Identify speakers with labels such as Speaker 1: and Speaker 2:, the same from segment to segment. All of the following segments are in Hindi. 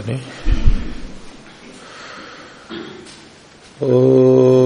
Speaker 1: नहीं ओ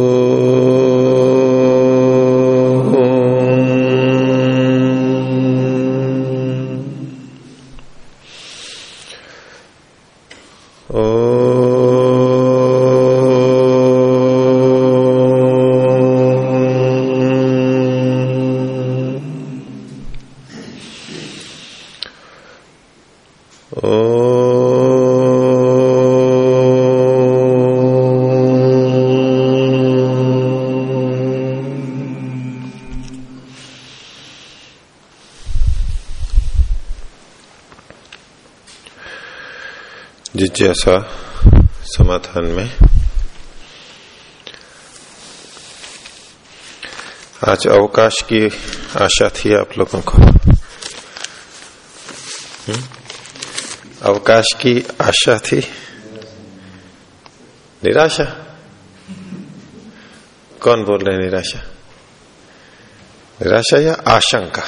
Speaker 1: जिज्ञासा समाधान में। आज अवकाश की आशा थी आप लोगों को। हुँ? अवकाश की आशा थी? निराशा? कौन बोल रहे निराशा? निराशा या आशंका?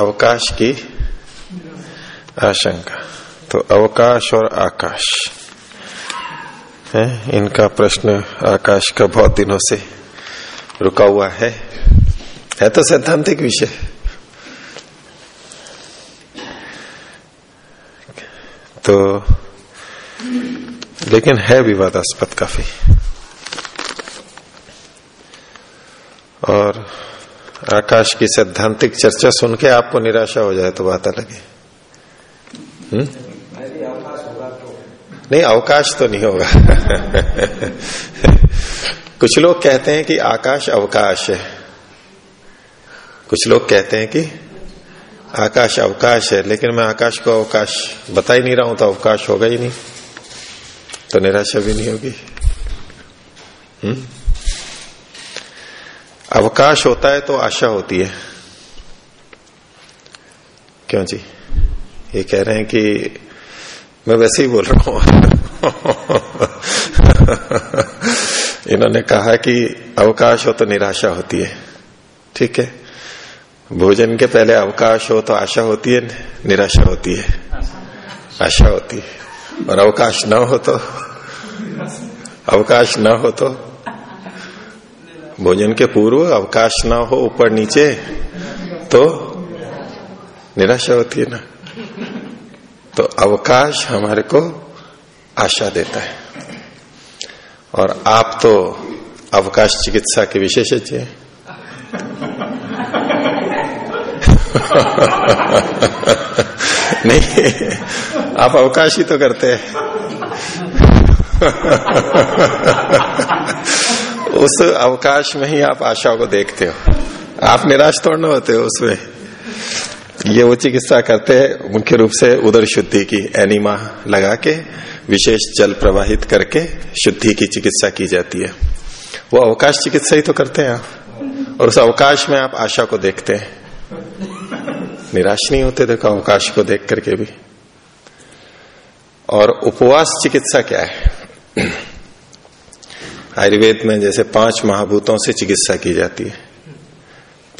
Speaker 1: अवकाश की आशंका। तो अवकाश और आकाश। है? इनका प्रश्न आकाश का बहुत दिनों से रुका हुआ है। है तो सैद्धांतिक विषय। तो लेकिन है विवादास्पद काफ़ी। और आकाश की सैद्धांतिक चर्चा सुन के आपको निराशा हो जाए तो बात अलग है। हुँ? नहीं, अवकाश तो नहीं होगा। कुछ लोग कहते हैं कि आकाश अवकाश है। कुछ लोग कहते हैं कि आकाश अवकाश है, लेकिन मैं आकाश को अवकाश बता ही नहीं रहा हूँ तो अवकाश होगा ही नहीं। तो निराशा भी नहीं होगी। हुँ? अवकाश होता है तो आशा होती है। क्यों जी? ये कह रहे हैं कि मैं वैसे ही बोल रहा हूँ। इन्होंने कहा कि अवकाश हो तो निराशा होती है। ठीक है? भोजन के पहले अवकाश हो तो आशा होती है, निराशा होती है। आशा होती है। और अवकाश न हो तो अवकाश न हो तो भोजन के पूर्व अवकाश ना हो, ऊपर नीचे तो निराशा होती है ना। तो अवकाश हमारे को आशा देता है। और आप तो अवकाश चिकित्सा के विशेषज्ञ हैं। नहीं, आप अवकाश ही तो करते हैं। उस अवकाश में ही आप आशा को देखते हो। आप निराश थोड़ा होते हो उसमें। ये वो चिकित्सा करते हैं, मुख्य रूप से उदर शुद्धि की एनिमा लगा के, विशेष जल प्रवाहित करके शुद्धि की चिकित्सा की जाती है। वो अवकाश चिकित्सा ही तो करते हैं आप। और उस अवकाश में आप आशा को देखते हैं। निराश नहीं होते, देखो अवकाश को देख करके भी। और उपवास चिकित्सा क्या है? आयुर्वेद में जैसे पाँच महाभूतों से चिकित्सा की जाती है।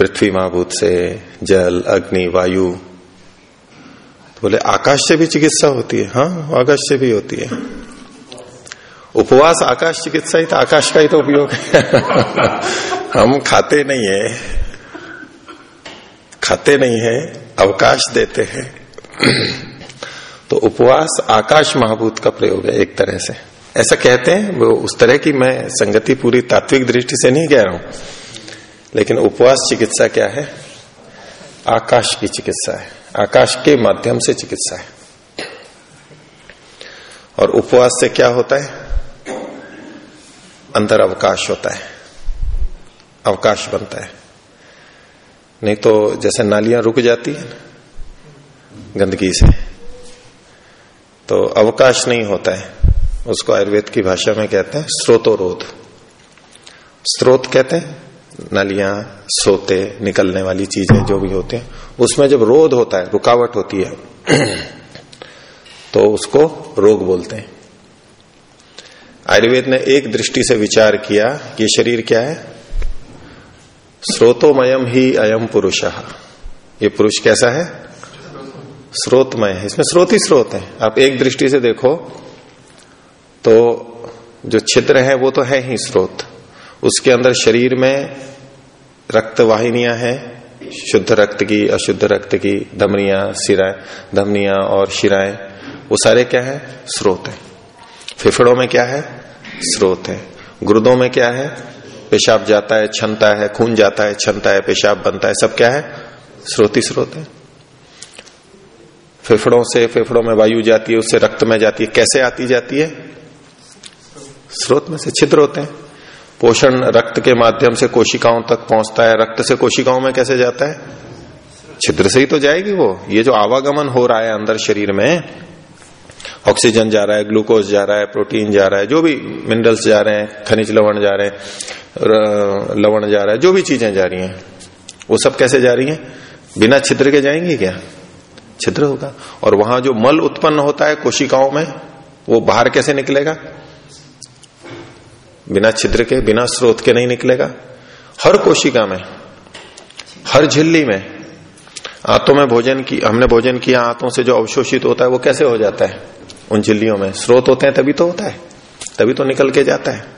Speaker 1: पृथ्वी महाभूत से, जल, अग्नि, वायु। तो बोले, आकाश से भी चिकित्सा होती है। हाँ आकाश से भी होती है। उपवास आकाश चिकित्सा ही तो आकाश का ही तो उपयोग है। हम खाते नहीं है। खाते नहीं है, अवकाश देते हैं। तो उपवास आकाश महाभूत का प्रयोग है एक तरह से। ऐसा कहते हैं, वो उस तरह की मैं संगति पूरी तात्विक दृष्टि से नहीं कह रहा हूँ। लेकिन उपवास चिकित्सा क्या है? आकाश की चिकित्सा है। आकाश के माध्यम से चिकित्सा है। और उपवास से क्या होता है? अंदर अवकाश होता है। अवकाश बनता है। नहीं तो जैसे नालियाँ रुक जाती है ना, गंदगी से तो अवकाश नहीं होता है। उसको आयुर्वेद की भाषा में कहते हैं स्रोतोरोध। स्रोत कहते हैं नलियाँ, सोते, निकलने वाली चीज़ें जो भी होते हैं, उसमें जब रोध होता है, रुकावट होती है तो उसको रोग बोलते हैं। आयुर्वेद ने एक दृष्टि से विचार किया कि शरीर क्या है? स्रोतोमयम ही अयम पुरुष। ये पुरुष कैसा है? स्रोतमय है। इसमें स्रोत ही स्रोत है। आप एक दृष्टि से देखो तो जो छिद्र है, वो तो है ही स्रोत। उसके अंदर शरीर में रक्त वाहिनियाँ हैं, शुद्ध रक्त की, अशुद्ध रक्त की, धमनिया, सिराएँ, धमनिया और शिराएँ वो सारे क्या है? स्रोत है। फेफड़ों में क्या है? स्रोत है। गुर्दों में क्या है? पेशाब जाता है, छनता है, खून जाता है, छनता है, पेशाब बनता है, सब क्या है? स्रोती स्रोत है। फेफड़ों से, फेफड़ों में वायु जाती है, उससे रक्त में जाती है। कैसे आती जाती है? स्रोत में से छिद्र होते हैं। पोषण रक्त के माध्यम से कोशिकाओं तक पहुँचता है। रक्त से कोशिकाओं में कैसे जाता है? छिद्र से ही तो जाएगी वो। ये जो आवागमन हो रहा है अंदर शरीर में, ऑक्सीजन जा रहा है, ग्लूकोज जा रहा है, प्रोटीन जा रहा है, जो भी मिनरल्स जा रहे हैं, खनिज लवण जा रहे हैं लवण जा रहा है, जो भी चीज़ें जा रही हैं, वो सब कैसे जा रही हैं? बिना छिद्र के जाएँगी क्या? छिद्र होगा। और वहाँ जो मल उत्पन्न होता है कोशिकाओं में, वो बाहर कैसे निकलेगा? बिना छिद्र के, बिना स्रोत के नहीं निकलेगा। हर कोशिका में, हर झिल्ली में, आंतों में भोजन की, हमने भोजन किया, आंतों से जो अवशोषित होता है, वो कैसे हो जाता है? उन झिल्लियों में स्रोत होते हैं, तभी तो होता है, तभी तो निकल के जाता है।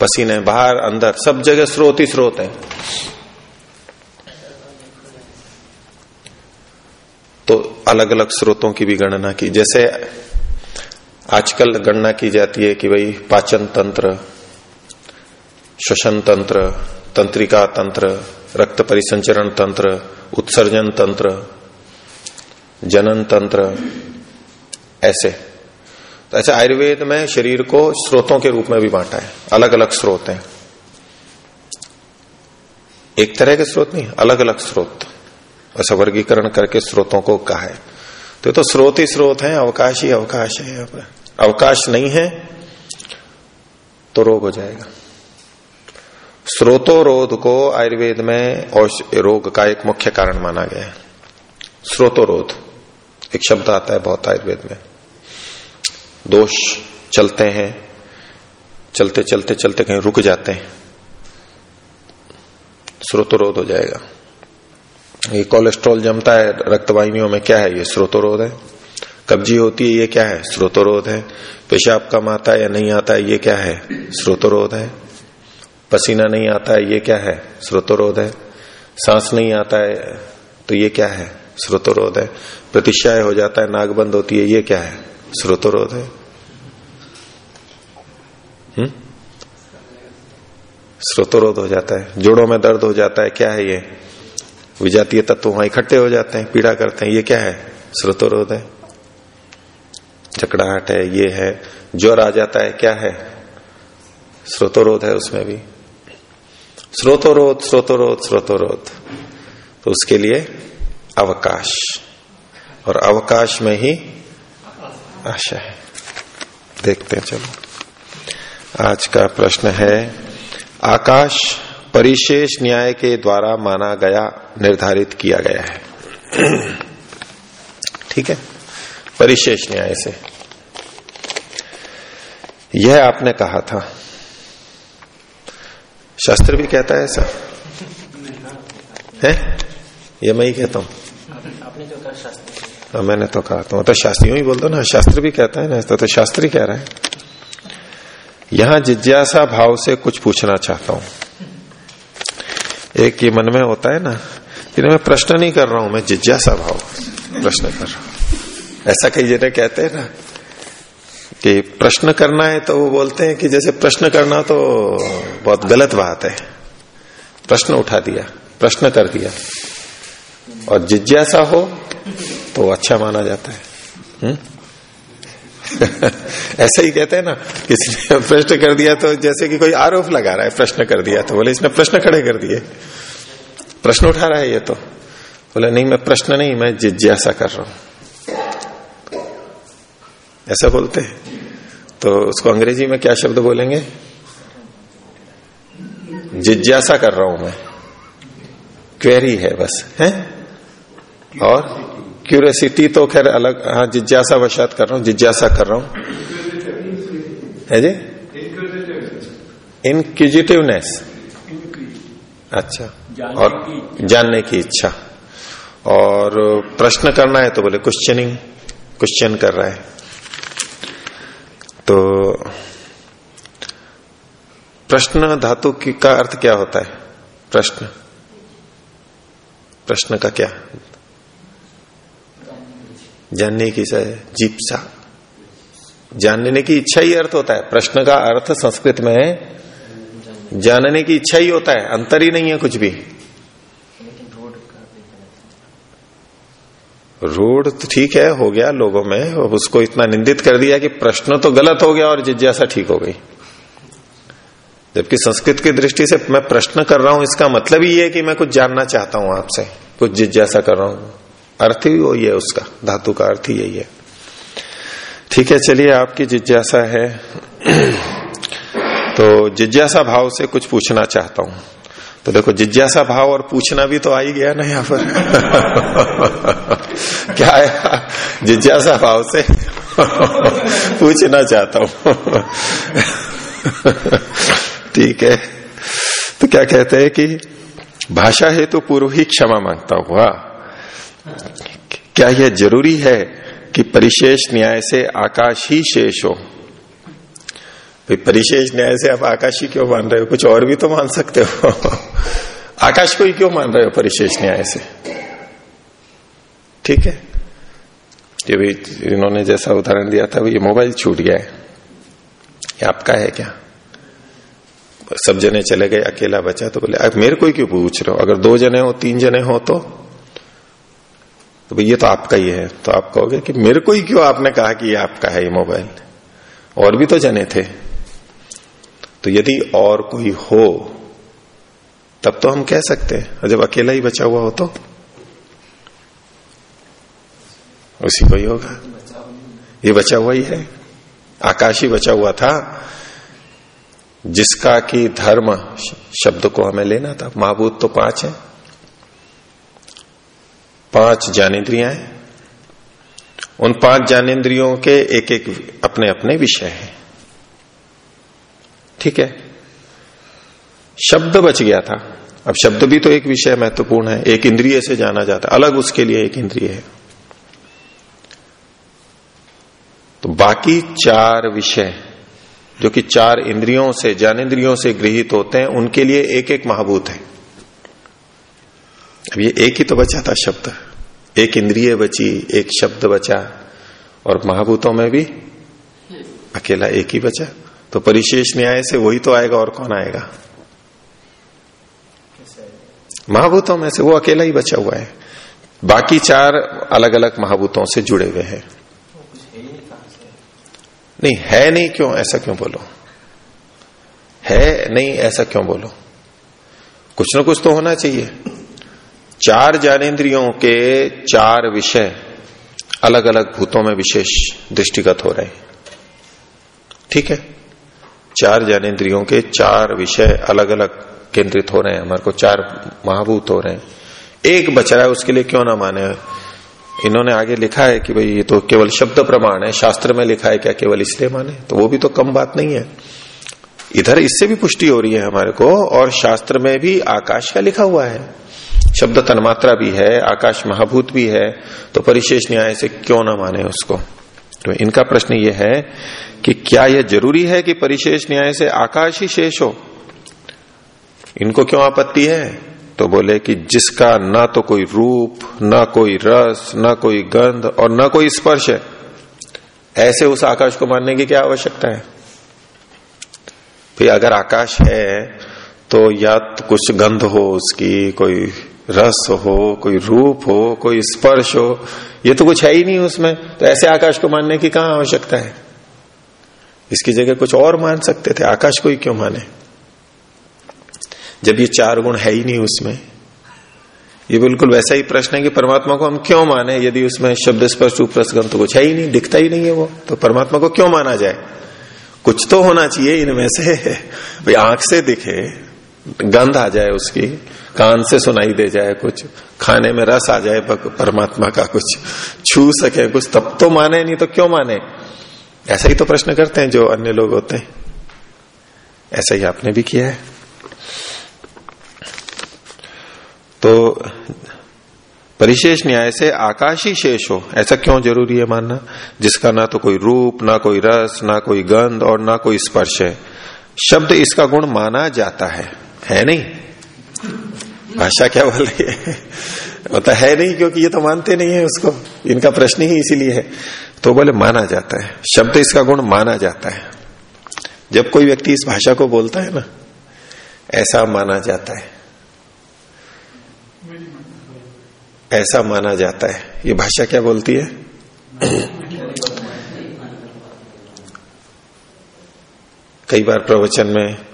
Speaker 1: पसीने, बाहर, अंदर, सब जगह स्रोत ही स्रोत है। तो अलग अलग स्रोतों की भी गणना की, जैसे आजकल गणना की जाती है कि भाई पाचन तंत्र श्वसन तंत्र, तंत्रिका तंत्र, रक्त परिसंचरण तंत्र, उत्सर्जन तंत्र, जनन तंत्र, ऐसे। तो ऐसे आयुर्वेद में शरीर को स्रोतों के रूप में भी बांटा है। अलग अलग स्रोत हैं। एक तरह के स्रोत नहीं अलग अलग स्रोत। ऐसा वर्गीकरण करके स्रोतों को कहा है। तो तो स्रोत ही स्रोत है, अवकाश ही अवकाश है अवकाश नहीं है तो रोग हो जाएगा। स्रोतोरोध को आयुर्वेद में रोग का एक मुख्य कारण माना गया है। स्रोतोरोध एक शब्द आता है बहुत आयुर्वेद में। दोष चलते हैं, चलते चलते चलते कहीं रुक जाते हैं। स्रोतोरोध हो जाएगा। ये कोलेस्ट्रॉल जमता है रक्तवाहिनियों में, क्या है ये स्रोतोरोध है? कब्जी होती है, ये क्या है? स्रोतोरोध है। पेशाब कम आता है या नहीं आता है, ये क्या है? स्रोतोरोध है। पसीना नहीं आता है, ये क्या है? स्रोतोरोध है। सांस नहीं आता है तो ये क्या है? स्रोतोरोध है। प्रतिष्ठाय हो जाता है, नाक बंद होती है, ये क्या है? स्रोतोरोध है। हम्म? स्रोतोरोध हो जाता है। जोड़ों में दर्द हो जाता है, क्या है ये? विजातीय तत्व वहाँ इकट्ठे हो जाते हैं, पीड़ा करते हैं, ये क्या है? स्रोतोरोध है। झकड़ाहट है, ये है। ज्वर आ जाता है, क्या है? स्रोतोरोध है उसमें भी। स्रोतोरोध स्रोतोरोध स्रोतोरोध तो उसके लिए अवकाश। और अवकाश में ही आशा है। देखते हैं, चलो। आज का प्रश्न है, आकाश परिशेष न्याय के द्वारा माना गया, निर्धारित किया गया है। ठीक है? परिशेष न्याय से। यह आपने कहा था। शास्त्र भी कहता है ऐसा? है? ये मैं ही कहता हूँ। हाँ मैंने तो कहा तो मतलब शास्त्रियों ही बोल दो ना। शास्त्र भी कहता है ना तो, तो शास्त्र ही कह रहा है। यहाँ जिज्ञासा भाव से कुछ पूछना चाहता हूँ। एक ये मन में होता है ना कि मैं प्रश्न नहीं कर रहा हूँ मैं जिज्ञासा भाव प्रश्न कर रहा हूँ। ऐसा कई जगह कहते हैं ना कि प्रश्न करना है तो वो बोलते हैं कि जैसे प्रश्न करना तो बहुत गलत बात है। प्रश्न उठा दिया, प्रश्न कर दिया। और जिज्ञासा हो तो अच्छा माना जाता है। हुँ? ऐसा ही कहते हैं ना किसी ने प्रश्न कर दिया तो जैसे कि कोई आरोप लगा रहा है, प्रश्न कर दिया तो बोले, इसने प्रश्न खड़े कर दिए। प्रश्न उठा रहा है ये तो। बोले, नहीं, मैं प्रश्न नहीं, मैं जिज्ञासा कर रहा हूँ। ऐसा बोलते हैं। तो उसको अंग्रेज़ी में क्या शब्द बोलेंगे? जिज्ञासा कर रहा हूँ मैं। क्वेरी है बस, है? और क्यूरियसिटी तो खैर अलग हाँ जिज्ञासा वशात कर रहा हूँ, जिज्ञासा कर रहा हूँ। है जी? इनक्विजिटिवनेस अच्छा और जानने की इच्छा। और प्रश्न करना है तो बोले क्वेश्चनिंग क्वेश्चन कर रहा है। तो प्रश्न धातु की अर्थ क्या होता है? प्रश्न। प्रश्न का क्या? जानने की जीप्सा। जानने की इच्छा ही अर्थ होता है। प्रश्न का अर्थ संस्कृत में जानने की इच्छा ही होता है। अंतर ही नहीं है कुछ भी। रूढ़ तो ठीक है, हो गया लोगों में उसको इतना निंदित कर दिया कि प्रश्न तो गलत हो गया और जिज्ञासा ठीक हो गई। जबकि संस्कृत की दृष्टि से मैं प्रश्न कर रहा हूँ, इसका मतलब ही है कि मैं कुछ जानना चाहता हूँ आपसे, कुछ जिज्ञासा कर रहा हूँ। अर्थ ही वही है उसका, धातु का अर्थ ही यही है। ठीक है, चलिए, आपकी जिज्ञासा है। तो जिज्ञासा भाव से कुछ पूछना चाहता हूँ। तो देखो, जिज्ञासा भाव और पूछना भी तो आ ही गया ना यहाँ पर। क्या आया जिज्ञासा भाव से पूछना चाहता हूँ। ठीक है। तो क्या कहते हैं कि भाषा है तो पूर्व ही क्षमा माँगता हुआ, क्या यह ज़रूरी है कि परिशेष न्याय से आकाश ही शेष हो? भाई, परिशेष न्याय से आप आकाश ही क्यों मान रहे हो? कुछ और भी तो मान सकते हो। आकाश को ही क्यों मान रहे हो परिशेष न्याय से? ठीक है? ये भी इन्होंने जैसा उदाहरण दिया था, ये मोबाइल छूट गया है। ये आपका है क्या? सब जने चले गए, अकेला बचा तो बोले अब मेरे को ही क्यों पूछ रहे हो? अगर दो जने हो, तीन जने हो तो? तो भाई, ये तो आपका ही है। तो आप कहोगे कि मेरे को ही क्यों आपने कहा कि ये आपका है, ये मोबाइल? और भी तो जने थे। तो यदि और कोई हो, तब तो हम कह सकते हैं जब अकेला ही बचा हुआ हो तो? उसी को ही होगा। ये बचा हुआ ही है। आकाश ही बचा हुआ था, जिसका कि धर्म शब्द को हमें लेना था। महाभूत तो पाँच है। पाँच ज्ञानेन्द्रिया हैं। उन पाँच ज्ञानेन्द्रियों के एक एक अपने अपने विषय हैं। ठीक है। शब्द बच गया था। अब शब्द भी तो एक विषय महत्वपूर्ण है। एक इंद्रिय से जाना जाता है। अलग उसके लिए एक इंद्रिय है। तो बाकी चार विषय, जो कि चार इंद्रियों से ज्ञानेन्द्रियों से गृहित होते हैं, उनके लिए एक एक महाभूत है। अब ये एक ही तो बचा था शब्द। एक इंद्रिय बची, एक शब्द बचा, और महाभूतों में भी अकेला एक ही बचा। तो परिशेष न्याय से वही तो आएगा और कौन आएगा? महाभूतों में से वो अकेला ही बचा हुआ है। बाकी चार अलग अलग महाभूतों से जुड़े हुए हैं। नहीं, है नहीं क्यों? ऐसा क्यों बोलो? है नहीं, ऐसा क्यों बोलो? कुछ ना कुछ तो होना चाहिए। चार ज्ञानेन्द्रियों के चार विषय अलग अलग भूतों में विशेष दृष्टिगत हो रहे हैं। ठीक है? चार ज्ञानेन्द्रियों के चार विषय अलग अलग केंद्रित हो रहे हैं, हमारे को चार महाभूत हो रहे हैं। एक बच रहा है, उसके लिए क्यों ना माने? इन्होंने आगे लिखा है कि भाई ये तो केवल शब्द प्रमाण है, शास्त्र में लिखा है क्या केवल इसलिए माने? तो वो भी तो कम बात नहीं है। इधर इससे भी पुष्टि हो रही है हमारे को, और शास्त्र में भी आकाश का लिखा हुआ है। शब्द तन्मात्रा भी है, आकाश महाभूत भी है तो परिशेष न्याय से क्यों ना माने उसको? तो इनका प्रश्न ये है कि क्या यह ज़रूरी है कि परिशेष न्याय से आकाश ही शेष हो? इनको क्यों आपत्ति है? तो बोले कि जिसका ना तो कोई रूप, ना कोई रस, ना कोई गंध और ना कोई स्पर्श है, ऐसे उस आकाश को मानने की क्या आवश्यकता है? फिर अगर आकाश है तो या तो कुछ गंध हो उसकी, कोई रस हो, कोई रूप हो, कोई स्पर्श हो, ये तो कुछ है ही नहीं उसमें। तो ऐसे आकाश को मानने की कहा आवश्यकता है? इसकी जगह कुछ और मान सकते थे। आकाश को ही क्यों माने? जब ये चार गुण है ही नहीं उसमें, ये बिल्कुल वैसा ही प्रश्न है कि परमात्मा को हम क्यों माने? यदि उसमें शब्द स्पर्श, रूप रसगंध तो कुछ है ही नहीं, दिखता ही नहीं है वो तो परमात्मा को क्यों माना जाए? कुछ तो होना चाहिए इनमें से। भाई, आँख से दिखे गंध आ जाए उसकी, कान से सुनाई दे जाए कुछ, खाने में रस आ जाए परमात्मा का कुछ, छू सके कुछ, तब तो माने, नहीं तो क्यों माने? ऐसा ही तो प्रश्न करते हैं जो अन्य लोग होते हैं। ऐसा ही आपने भी किया है। तो परिशेष न्याय से आकाशी शेष हो। ऐसा क्यों ज़रूरी है मानना? जिसका ना तो कोई रूप, ना कोई रस, ना कोई गंध और ना कोई स्पर्श है। शब्द इसका गुण माना जाता है। है नहीं। भाषा क्या बोल रही है? वो तो है नहीं क्योंकि ये तो मानते नहीं है उसको। इनका प्रश्न ही इसीलिए है। तो बोले माना जाता है। शब्द इसका गुण माना जाता है। जब कोई व्यक्ति इस भाषा को बोलता है ना, ऐसा माना जाता है। ऐसा माना जाता है। ये भाषा क्या बोलती है? कई बार प्रवचन में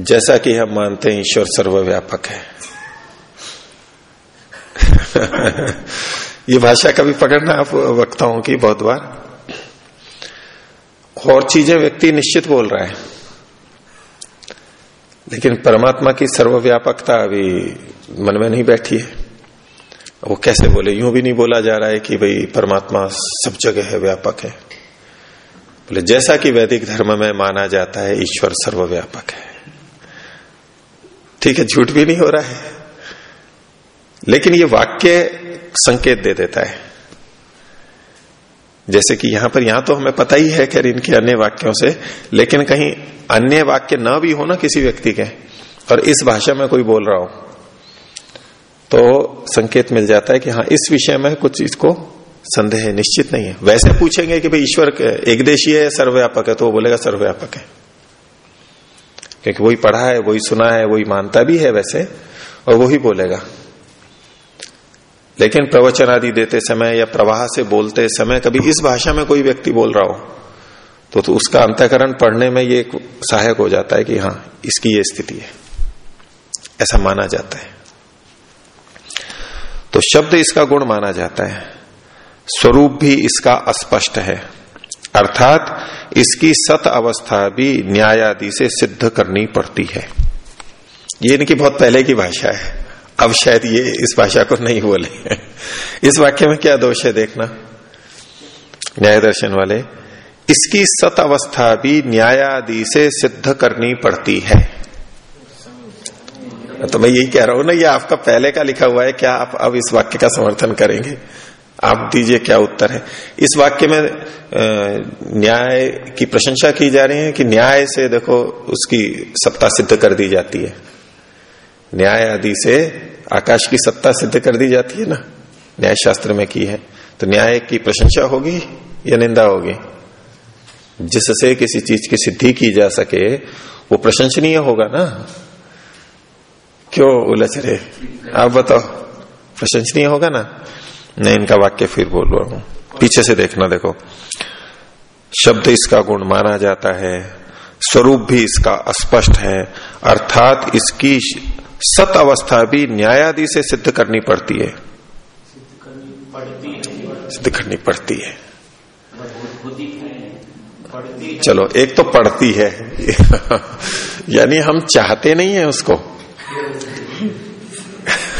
Speaker 1: जैसा कि हम मानते हैं ईश्वर सर्वव्यापक है। ये भाषा कभी पकड़ना आप वक्ताओं की बहुत बार? और चीज़ें व्यक्ति निश्चित बोल रहा है। लेकिन परमात्मा की सर्वव्यापकता अभी मन में नहीं बैठी है। वो कैसे बोले? यूँ भी नहीं बोला जा रहा है कि भाई परमात्मा सब जगह है, व्यापक है। बोले, जैसा कि वैदिक धर्म में माना जाता है, ईश्वर सर्वव्यापक है। ठीक है, झूठ भी नहीं हो रहा है। लेकिन ये वाक्य संकेत दे देता है। जैसे कि यहाँ पर, यहाँ तो हमें पता ही है खैर इनके अन्य वाक्यों से, लेकिन कहीं अन्य वाक्य ना भी हो ना किसी व्यक्ति के, और इस भाषा में कोई बोल रहा हो तो संकेत मिल जाता है कि हाँ इस विषय में कुछ इसको संदेह निश्चित नहीं है। वैसे पूछेंगे कि भाई, ईश्वर एक देशीय है, सर्वव्यापक है तो वो बोलेगा सर्वव्यापक है। क्योंकि वही पढ़ा है वही सुना है वही मानता भी है वैसे और वही बोलेगा। लेकिन प्रवचन आदि देते समय या प्रवाह से बोलते समय कभी इस भाषा में कोई व्यक्ति बोल रहा हो तो, तो उसका अंतकरण पढ़ने में ये सहायक हो जाता है कि हाँ इसकी ये स्थिति है। ऐसा माना जाता है। तो शब्द इसका गुण माना जाता है। स्वरूप भी इसका अस्पष्ट है। अर्थात इसकी सत अवस्था भी न्यायादि से सिद्ध करनी पड़ती है। ये इनकी बहुत पहले की भाषा है। अब शायद ये इस भाषा को नहीं बोले। इस वाक्य में क्या दोष है देखना? न्याय दर्शन वाले, इसकी सत अवस्था भी न्यायादि से सिद्ध करनी पड़ती है। तो मैं यही कह रहा हूँ ना, ये आपका पहले का लिखा हुआ है, क्या आप अब इस वाक्य का समर्थन करेंगे? आप दीजिए क्या उत्तर है। इस वाक्य में न्याय की प्रशंसा की जा रही है कि न्याय से देखो उसकी सत्ता सिद्ध कर दी जाती है। न्याय आदि से आकाश की सत्ता सिद्ध कर दी जाती है ना। न्याय शास्त्र में की है। तो न्याय की प्रशंसा होगी या निंदा होगी? जिससे किसी चीज़ की सिद्धि की जा सके, वो प्रशंसनीय होगा ना। क्यों उलझ रहे? आप बताओ। प्रशंसनीय होगा ना? नहीं इनका वाक्य फिर बोल रहा हूँ। पीछे से देखना, देखो। शब्द इसका गुण माना जाता है, स्वरूप भी इसका अस्पष्ट है, अर्थात इसकी सत अवस्था भी न्यायादि से सिद्ध करनी पड़ती है। सिद्ध करनी पड़ती है। चलो, एक तो पड़ती है। यानी हम चाहते नहीं है उसको।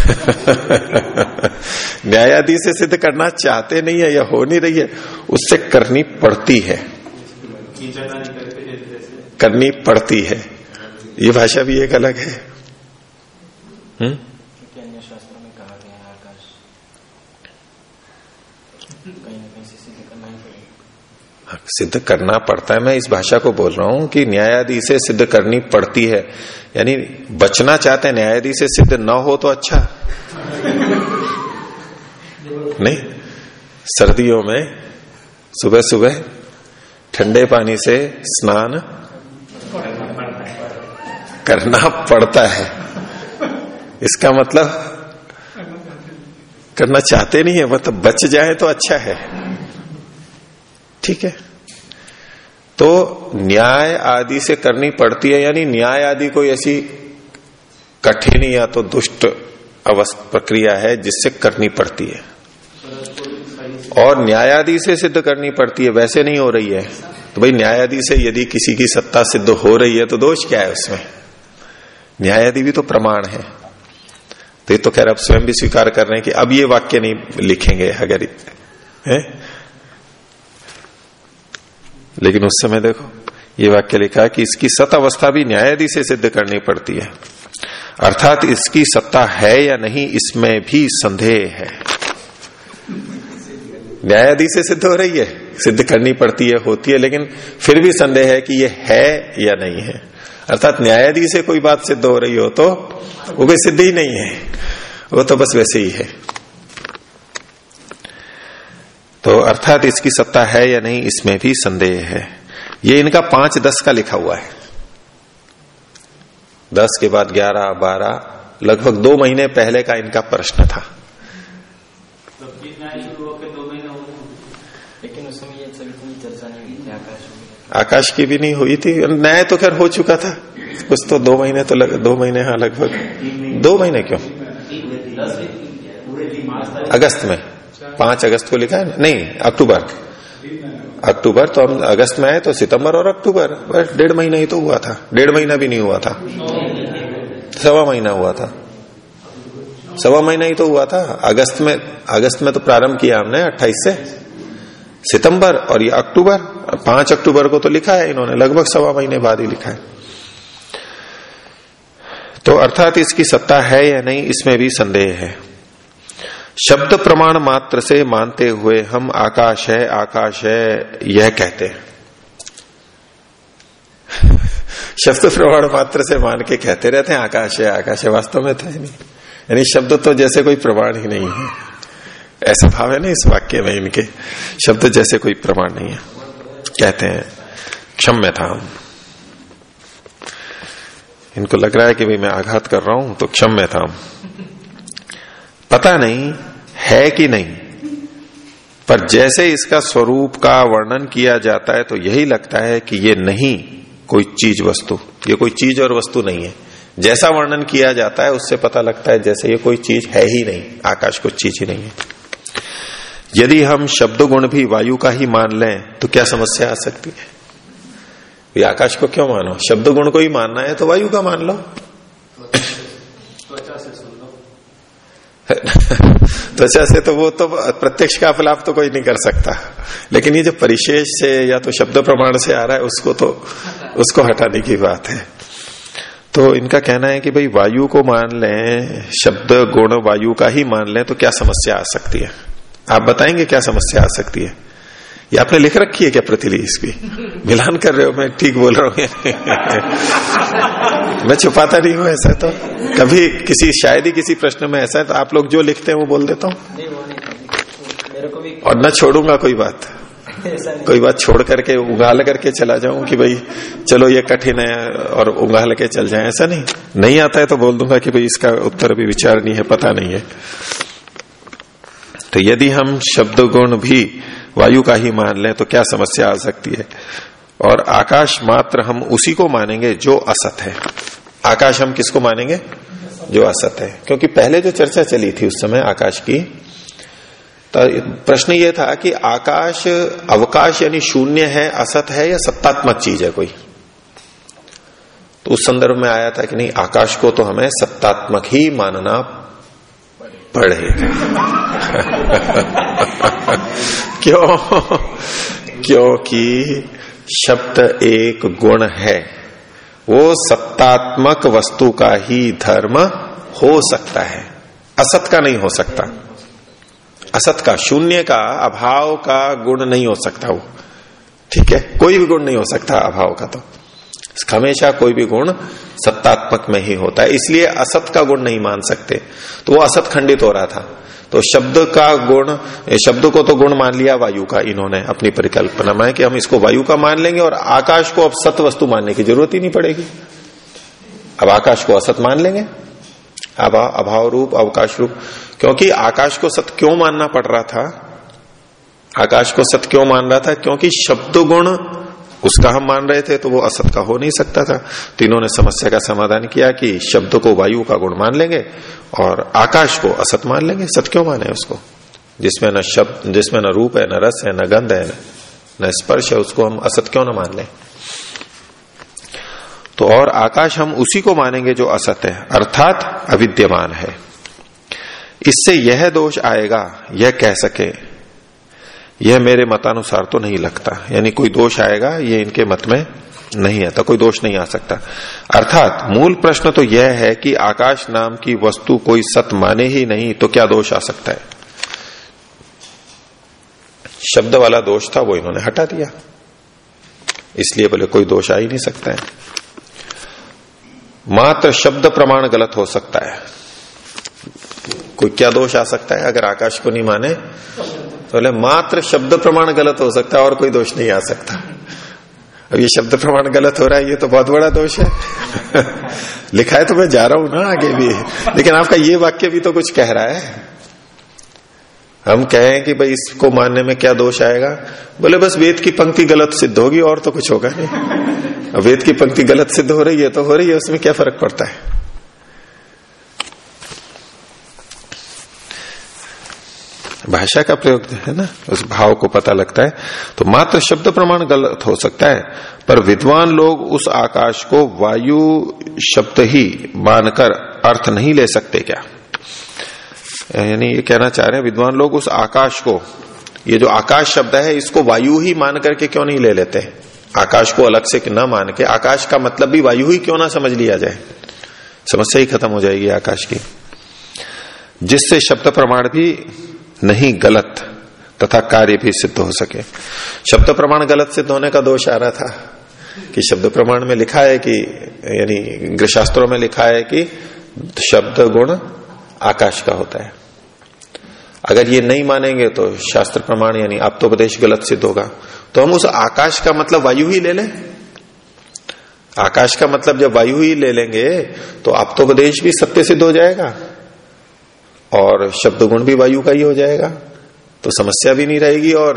Speaker 1: न्यायाधीश से सिद्ध करना चाहते नहीं है या हो नहीं रही है, उससे करनी पड़ती है। करनी पड़ती है। ये भाषा भी एक अलग है। हम्म? सिद्ध करना पड़ता है। मैं इस भाषा को बोल रहा हूँ कि न्यायाधीश से सिद्ध करनी पड़ती है। यानी बचना चाहते हैं, न्यायाधीश से सिद्ध न हो तो अच्छा। नहीं, सर्दियों में सुबह सुबह ठंडे पानी से स्नान करना पड़ता है। इसका मतलब करना चाहते नहीं है मतलब बच जाए तो अच्छा है। ठीक है। तो न्याय आदि से करनी पड़ती है, यानी न्याय आदि कोई ऐसी कठिन या तो दुष्ट अवस्थ, प्रक्रिया है जिससे करनी पड़ती है। और न्यायादि से सिद्ध करनी पड़ती है, वैसे नहीं हो रही है। तो भाई न्यायादि से यदि किसी की सत्ता सिद्ध हो रही है तो दोष क्या है उसमें? न्यायादि भी तो प्रमाण है। तो ये तो खैर अब स्वयं भी स्वीकार कर रहे हैं कि अब ये वाक्य नहीं लिखेंगे अगर है? लेकिन उस समय देखो, ये वाक्य लिखा कि इसकी सत अवस्था भी न्यायाधीश से सिद्ध करनी पड़ती है। अर्थात इसकी सत्ता है या नहीं, इसमें भी संदेह है। न्यायाधीश से सिद्ध हो रही है, सिद्ध करनी पड़ती है, होती है, लेकिन फिर भी संदेह है कि ये है या नहीं है। अर्थात न्यायाधीश से कोई बात सिद्ध हो रही हो तो वो कोई सिद्ध ही नहीं है। वो तो बस वैसे ही है। तो अर्थात इसकी सत्ता है या नहीं इसमें भी संदेह है। ये इनका पाँच दस का लिखा हुआ है। दस के बाद ग्यारह बारह लगभग दो महीने पहले का इनका प्रश्न था।
Speaker 2: आकाश
Speaker 1: की भी नहीं हुई थी न्याय तो खैर हो चुका था। कुछ तो दो महीने तो लग, दो महीने हाँ लगभग। दो महीने क्यों? अगस्त में। पाँच अगस्त को लिखा है ना? नहीं, अक्टूबर। अक्टूबर तो हम अगस्त में आए तो सितंबर और अक्टूबर। बस डेढ़ महीना ही तो हुआ था। डेढ़ महीना भी नहीं हुआ था। सवा महीना हुआ था। सवा महीना ही तो हुआ था। अगस्त में अगस्त में तो प्रारंभ किया हमने 28 से। सितंबर और ये अक्टूबर, पाँच अक्टूबर को तो लिखा है इन्होंने। लगभग सवा महीने बाद ही लिखा है। तो अर्थात इसकी सत्ता है या नहीं, इसमें भी संदेह है। शब्द प्रमाण मात्र से मानते हुए हम आकाश है आकाश है, यह कहते हैं। शब्द प्रमाण मात्र से मान के कहते रहते हैं, आकाश है आकाश है, वास्तव में था है नहीं। यानी शब्द तो जैसे कोई प्रमाण ही नहीं है। ऐसा भाव है ना इस वाक्य में इनके। शब्द जैसे कोई प्रमाण नहीं है। कहते हैं क्षम्य था हम। इनको लग रहा है कि भाई मैं आघात कर रहा हूँ तो क्षम्य था हम। पता नहीं, है कि नहीं। पर जैसे इसका स्वरूप का वर्णन किया जाता है तो यही लगता है कि ये नहीं कोई चीज़ वस्तु। ये कोई चीज़ और वस्तु नहीं है। जैसा वर्णन किया जाता है, उससे पता लगता है जैसे ये कोई चीज़ है ही नहीं, आकाश कोई चीज़ ही नहीं है। यदि हम शब्द गुण भी वायु का ही मान लें तो क्या समस्या आ सकती है? आकाश को क्यों मानो? शब्द गुण को ही मानना है तो वायु का मान लो। त्वचा से तो वो तो प्रत्यक्ष का अपलाप तो कोई नहीं कर सकता। लेकिन ये जो परिशेष से या तो शब्द प्रमाण से आ रहा है, उसको तो उसको हटाने की बात है। तो इनका कहना है कि भाई, वायु को मान लें, शब्द, गुण वायु का ही मान लें तो क्या समस्या आ सकती है? आप बताएँगे क्या समस्या आ सकती है? ये आपने लिख रखी है क्या प्रतिली इसकी? मिलान कर रहे हो मैं ठीक बोल रहा हूँ। मैं छुपाता नहीं हूँ ऐसा तो। कभी किसी शायद ही किसी प्रश्न में ऐसा है तो आप लोग जो लिखते हैं वो बोल देता हूँ।
Speaker 2: भी
Speaker 1: और न छोड़ूँगा कोई बात। कोई बात छोड़ करके उगाल करके चला जाऊँ कि भाई चलो ये कठिन है और उगाल के चल जाए ऐसा नहीं। नहीं आता है तो बोल दूँगा कि भाई इसका उत्तर अभी विचार नहीं है पता नहीं है। तो यदि हम शब्द गुण भी वायु का ही मान लें तो क्या समस्या आ सकती है? और आकाश मात्र हम उसी को मानेंगे जो असत है। आकाश हम किसको मानेंगे? जो असत है। क्योंकि पहले जो चर्चा चली थी उस समय आकाश की तो प्रश्न ये था कि आकाश अवकाश यानी शून्य है, असत है या सत्तात्मक चीज़ है कोई? तो उस संदर्भ में आया था कि नहीं, आकाश को तो हमें सत्तात्मक ही मानना पड़ेगा क्यों? क्योंकि शब्द एक गुण है। वो सत्तात्मक वस्तु का ही धर्म हो सकता है। असत का नहीं हो सकता। असत का, शून्य का, अभाव का गुण नहीं हो सकता वो। ठीक है? कोई भी गुण नहीं हो सकता अभाव का तो। हमेशा कोई भी गुण सत्तात्मक में ही होता है, इसलिए असत का गुण नहीं मान सकते। तो वो असत खंडित हो रहा था। तो शब्द का गुण, शब्द को तो गुण मान लिया वायु का, इन्होंने अपनी परिकल्पना में कि हम इसको वायु का मान लेंगे और आकाश को अब सत वस्तु मानने की ज़रूरत ही नहीं पड़ेगी। अब आकाश को असत मान लेंगे। अब अभाव रूप, अवकाश रूप। क्योंकि आकाश को सत क्यों मानना पड़ रहा था? आकाश को सत क्यों मान रहा था? क्योंकि शब्द गुण उसका हम मान रहे थे तो वो असत का हो नहीं सकता था। तो इन्होंने समस्या का समाधान किया कि शब्द को वायु का गुण मान लेंगे और आकाश को असत मान लेंगे। सत क्यों माने उसको? जिसमें न शब्द, जिसमें न रूप है, न रस है, न गंध है, न स्पर्श है, उसको हम असत क्यों न मान लें? तो और आकाश हम उसी को मानेंगे जो असत है, अर्थात अविद्यमान है। इससे यह दोष आएगा, यह कह सके यह मेरे मतानुसार तो नहीं लगता। यानी कोई दोष आएगा, ये इनके मत में नहीं आता, कोई दोष नहीं आ सकता। अर्थात मूल प्रश्न तो यह है कि आकाश नाम की वस्तु कोई सत माने ही नहीं तो क्या दोष आ सकता है? शब्द वाला दोष था, वो इन्होंने हटा दिया। इसलिए बोले कोई दोष आ ही नहीं सकता है। मात्र शब्द प्रमाण गलत हो सकता है। कोई क्या दोष आ सकता है? अगर आकाश को नहीं माने तो बोले, मात्र शब्द प्रमाण गलत हो सकता है और कोई दोष नहीं आ सकता। अब ये शब्द प्रमाण गलत हो रहा है, ये तो बहुत बड़ा दोष है। लिखा है तो मैं जा रहा हूँ ना आगे भी। लेकिन आपका ये वाक्य भी तो कुछ कह रहा है। हम कहें कि भाई, इसको मानने में क्या दोष आएगा? बोले, बस वेद की पंक्ति गलत सिद्ध होगी, और तो कुछ होगा नहीं। वेद की पंक्ति गलत सिद्ध हो रही है तो हो रही है, उसमें क्या फ़र्क पड़ता है? भाषा का प्रयोग है ना? उस भाव को पता लगता है। तो मात्र शब्द प्रमाण गलत हो सकता है, पर विद्वान लोग उस आकाश को वायु शब्द ही मानकर अर्थ नहीं ले सकते क्या? यानी ये कहना चाह रहे हैं, विद्वान लोग उस आकाश को, ये जो आकाश शब्द है, इसको वायु ही मान करके क्यों नहीं ले लेते? आकाश को अलग से न मान के, आकाश का मतलब भी वायु ही क्यों ना समझ लिया जाए? समस्या ही खत्म हो जाएगी आकाश की। जिससे शब्द प्रमाण भी नहीं गलत, तथा कार्य भी सिद्ध हो सके। शब्द प्रमाण गलत सिद्ध होने का दोष आ रहा था कि शब्द प्रमाण में लिखा है कि, यानी गृहशास्त्रों में लिखा है कि शब्द गुण आकाश का होता है। अगर ये नहीं मानेंगे तो शास्त्र प्रमाण, यानी आप्तोपदेश गलत सिद्ध होगा। तो हम उस आकाश का मतलब वायु ही ले लें। आकाश का मतलब जब वायु ही ले लेंगे तो आप्तोपदेश भी सत्य सिद्ध हो जाएगा। और शब्द गुण भी वायु का ही हो जाएगा तो समस्या भी नहीं रहेगी और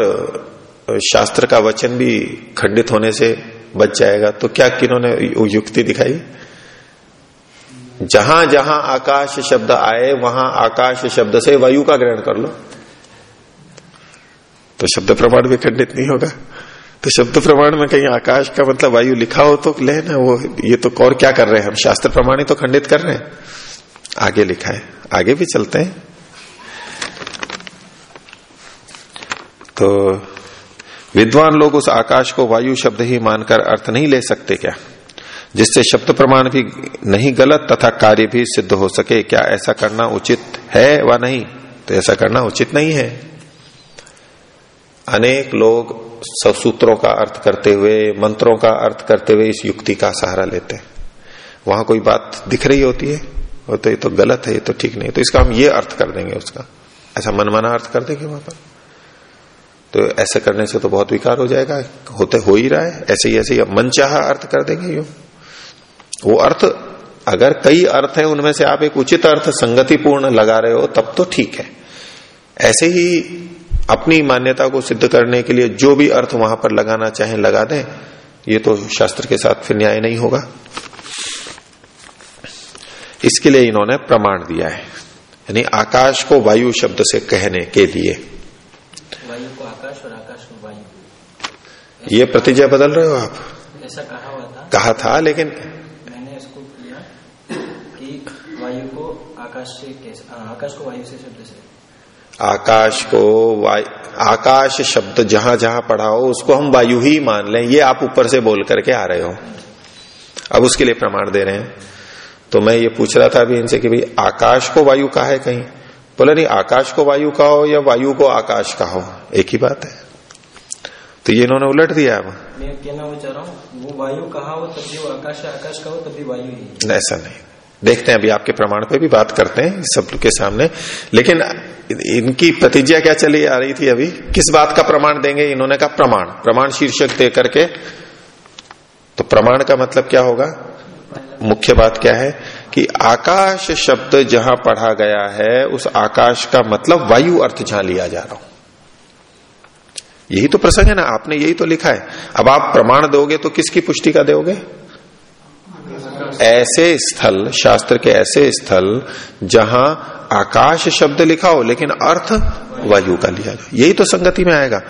Speaker 1: शास्त्र का वचन भी खंडित होने से बच जाएगा। तो क्या किन्होंने युक्ति दिखाई? जहाँ जहाँ आकाश शब्द आए, वहाँ आकाश शब्द से वायु का ग्रहण कर लो। तो शब्द प्रमाण भी खंडित नहीं होगा। तो शब्द प्रमाण में कहीं आकाश का मतलब वायु लिखा हो तो ले ना, वो, ये तो और क्या कर रहे हैं हम? शास्त्र प्रमाण ही तो खंडित कर रहे हैं। आगे लिखा है। आगे भी चलते हैं। तो विद्वान लोग उस आकाश को वायु शब्द ही मानकर अर्थ नहीं ले सकते क्या? जिससे शब्द प्रमाण भी नहीं गलत तथा कार्य भी सिद्ध हो सके, क्या ऐसा करना उचित है व नहीं? तो ऐसा करना उचित नहीं है। अनेक लोग सूत्रों का अर्थ करते हुए, मंत्रों का अर्थ करते हुए इस युक्ति का सहारा लेते हैं। वहाँ कोई बात दिख रही होती है? वो तो ये तो गलत है, ये तो ठीक नहीं। तो इसका हम ये अर्थ कर देंगे उसका। ऐसा मनमाना अर्थ कर देंगे वहाँ पर। तो ऐसे करने से तो बहुत विकार हो जाएगा। होते हो ही रहा है। ऐसे ही ऐसे ही मन चाह अर्थ कर देंगे यू। वो अर्थ, अगर कई अर्थ है, उनमें से आप एक उचित अर्थ संगति पूर्ण लगा रहे हो, तब तो ठीक है। ऐसे ही अपनी मान्यता को सिद्ध करने के लिए जो भी अर्थ वहाँ पर लगाना चाहे, लगा दें। ये तो शास्त्र के साथ फिर न्याय नहीं होगा। इसके लिए इन्होंने प्रमाण दिया है। यानी आकाश को वायु शब्द से कहने के लिए।
Speaker 2: वायु को आकाश और आकाश को वायु।
Speaker 1: ये प्रतिजय बदल रहे हो आप?
Speaker 2: ऐसा कहा हुआ था।
Speaker 1: कहा था लेकिन
Speaker 2: मैंने इसको किया कि वायु को आकाश से कैसे आकाश को वायु से शब्द से।
Speaker 1: आकाश को वायु आकाश शब्द जहाँ जहाँ पढ़ा हो उसको हम वायु ही मान लें। ये आप ऊपर से बोल करके आ रहे हो। अब उसके लिए प्रमाण दे रहे हैं। तो मैं ये पूछ रहा था अभी इनसे कि भाई आकाश को वायु का है कहीं? बोला नहीं आकाश को वायु का हो या वायु को आकाश का हो? एक ही बात है। तो ये इन्होंने उलट दिया अब।
Speaker 2: मैं कहना वो चाह रहा हूँ वो वायु कहा हो तब भी वो आकाश है आकाश का हो तब भी वायु ही
Speaker 1: ऐसा नहीं। देखते हैं अभी आपके प्रमाण पे भी बात करते हैं सब के सामने। लेकिन इनकी प्रतिज्ञा क्या चली आ रही थी अभी? किस बात का प्रमाण देंगे? इन्होंने कहा प्रमाण। प्रमाण शीर्षक दे करके तो प्रमाण का मतलब क्या होगा? मुख्य बात क्या है कि आकाश शब्द जहाँ पढ़ा गया है, उस आकाश का मतलब वायु अर्थ जहाँ लिया जा रहा हूँ। यही तो प्रसंग है ना, आपने यही तो लिखा है। अब आप प्रमाण दोगे तो किसकी पुष्टि का दोगे? ऐसे स्थल, शास्त्र के ऐसे स्थल जहाँ आकाश शब्द लिखा हो, लेकिन अर्थ वायु का लिया जाए। यही तो संगति में आएगा।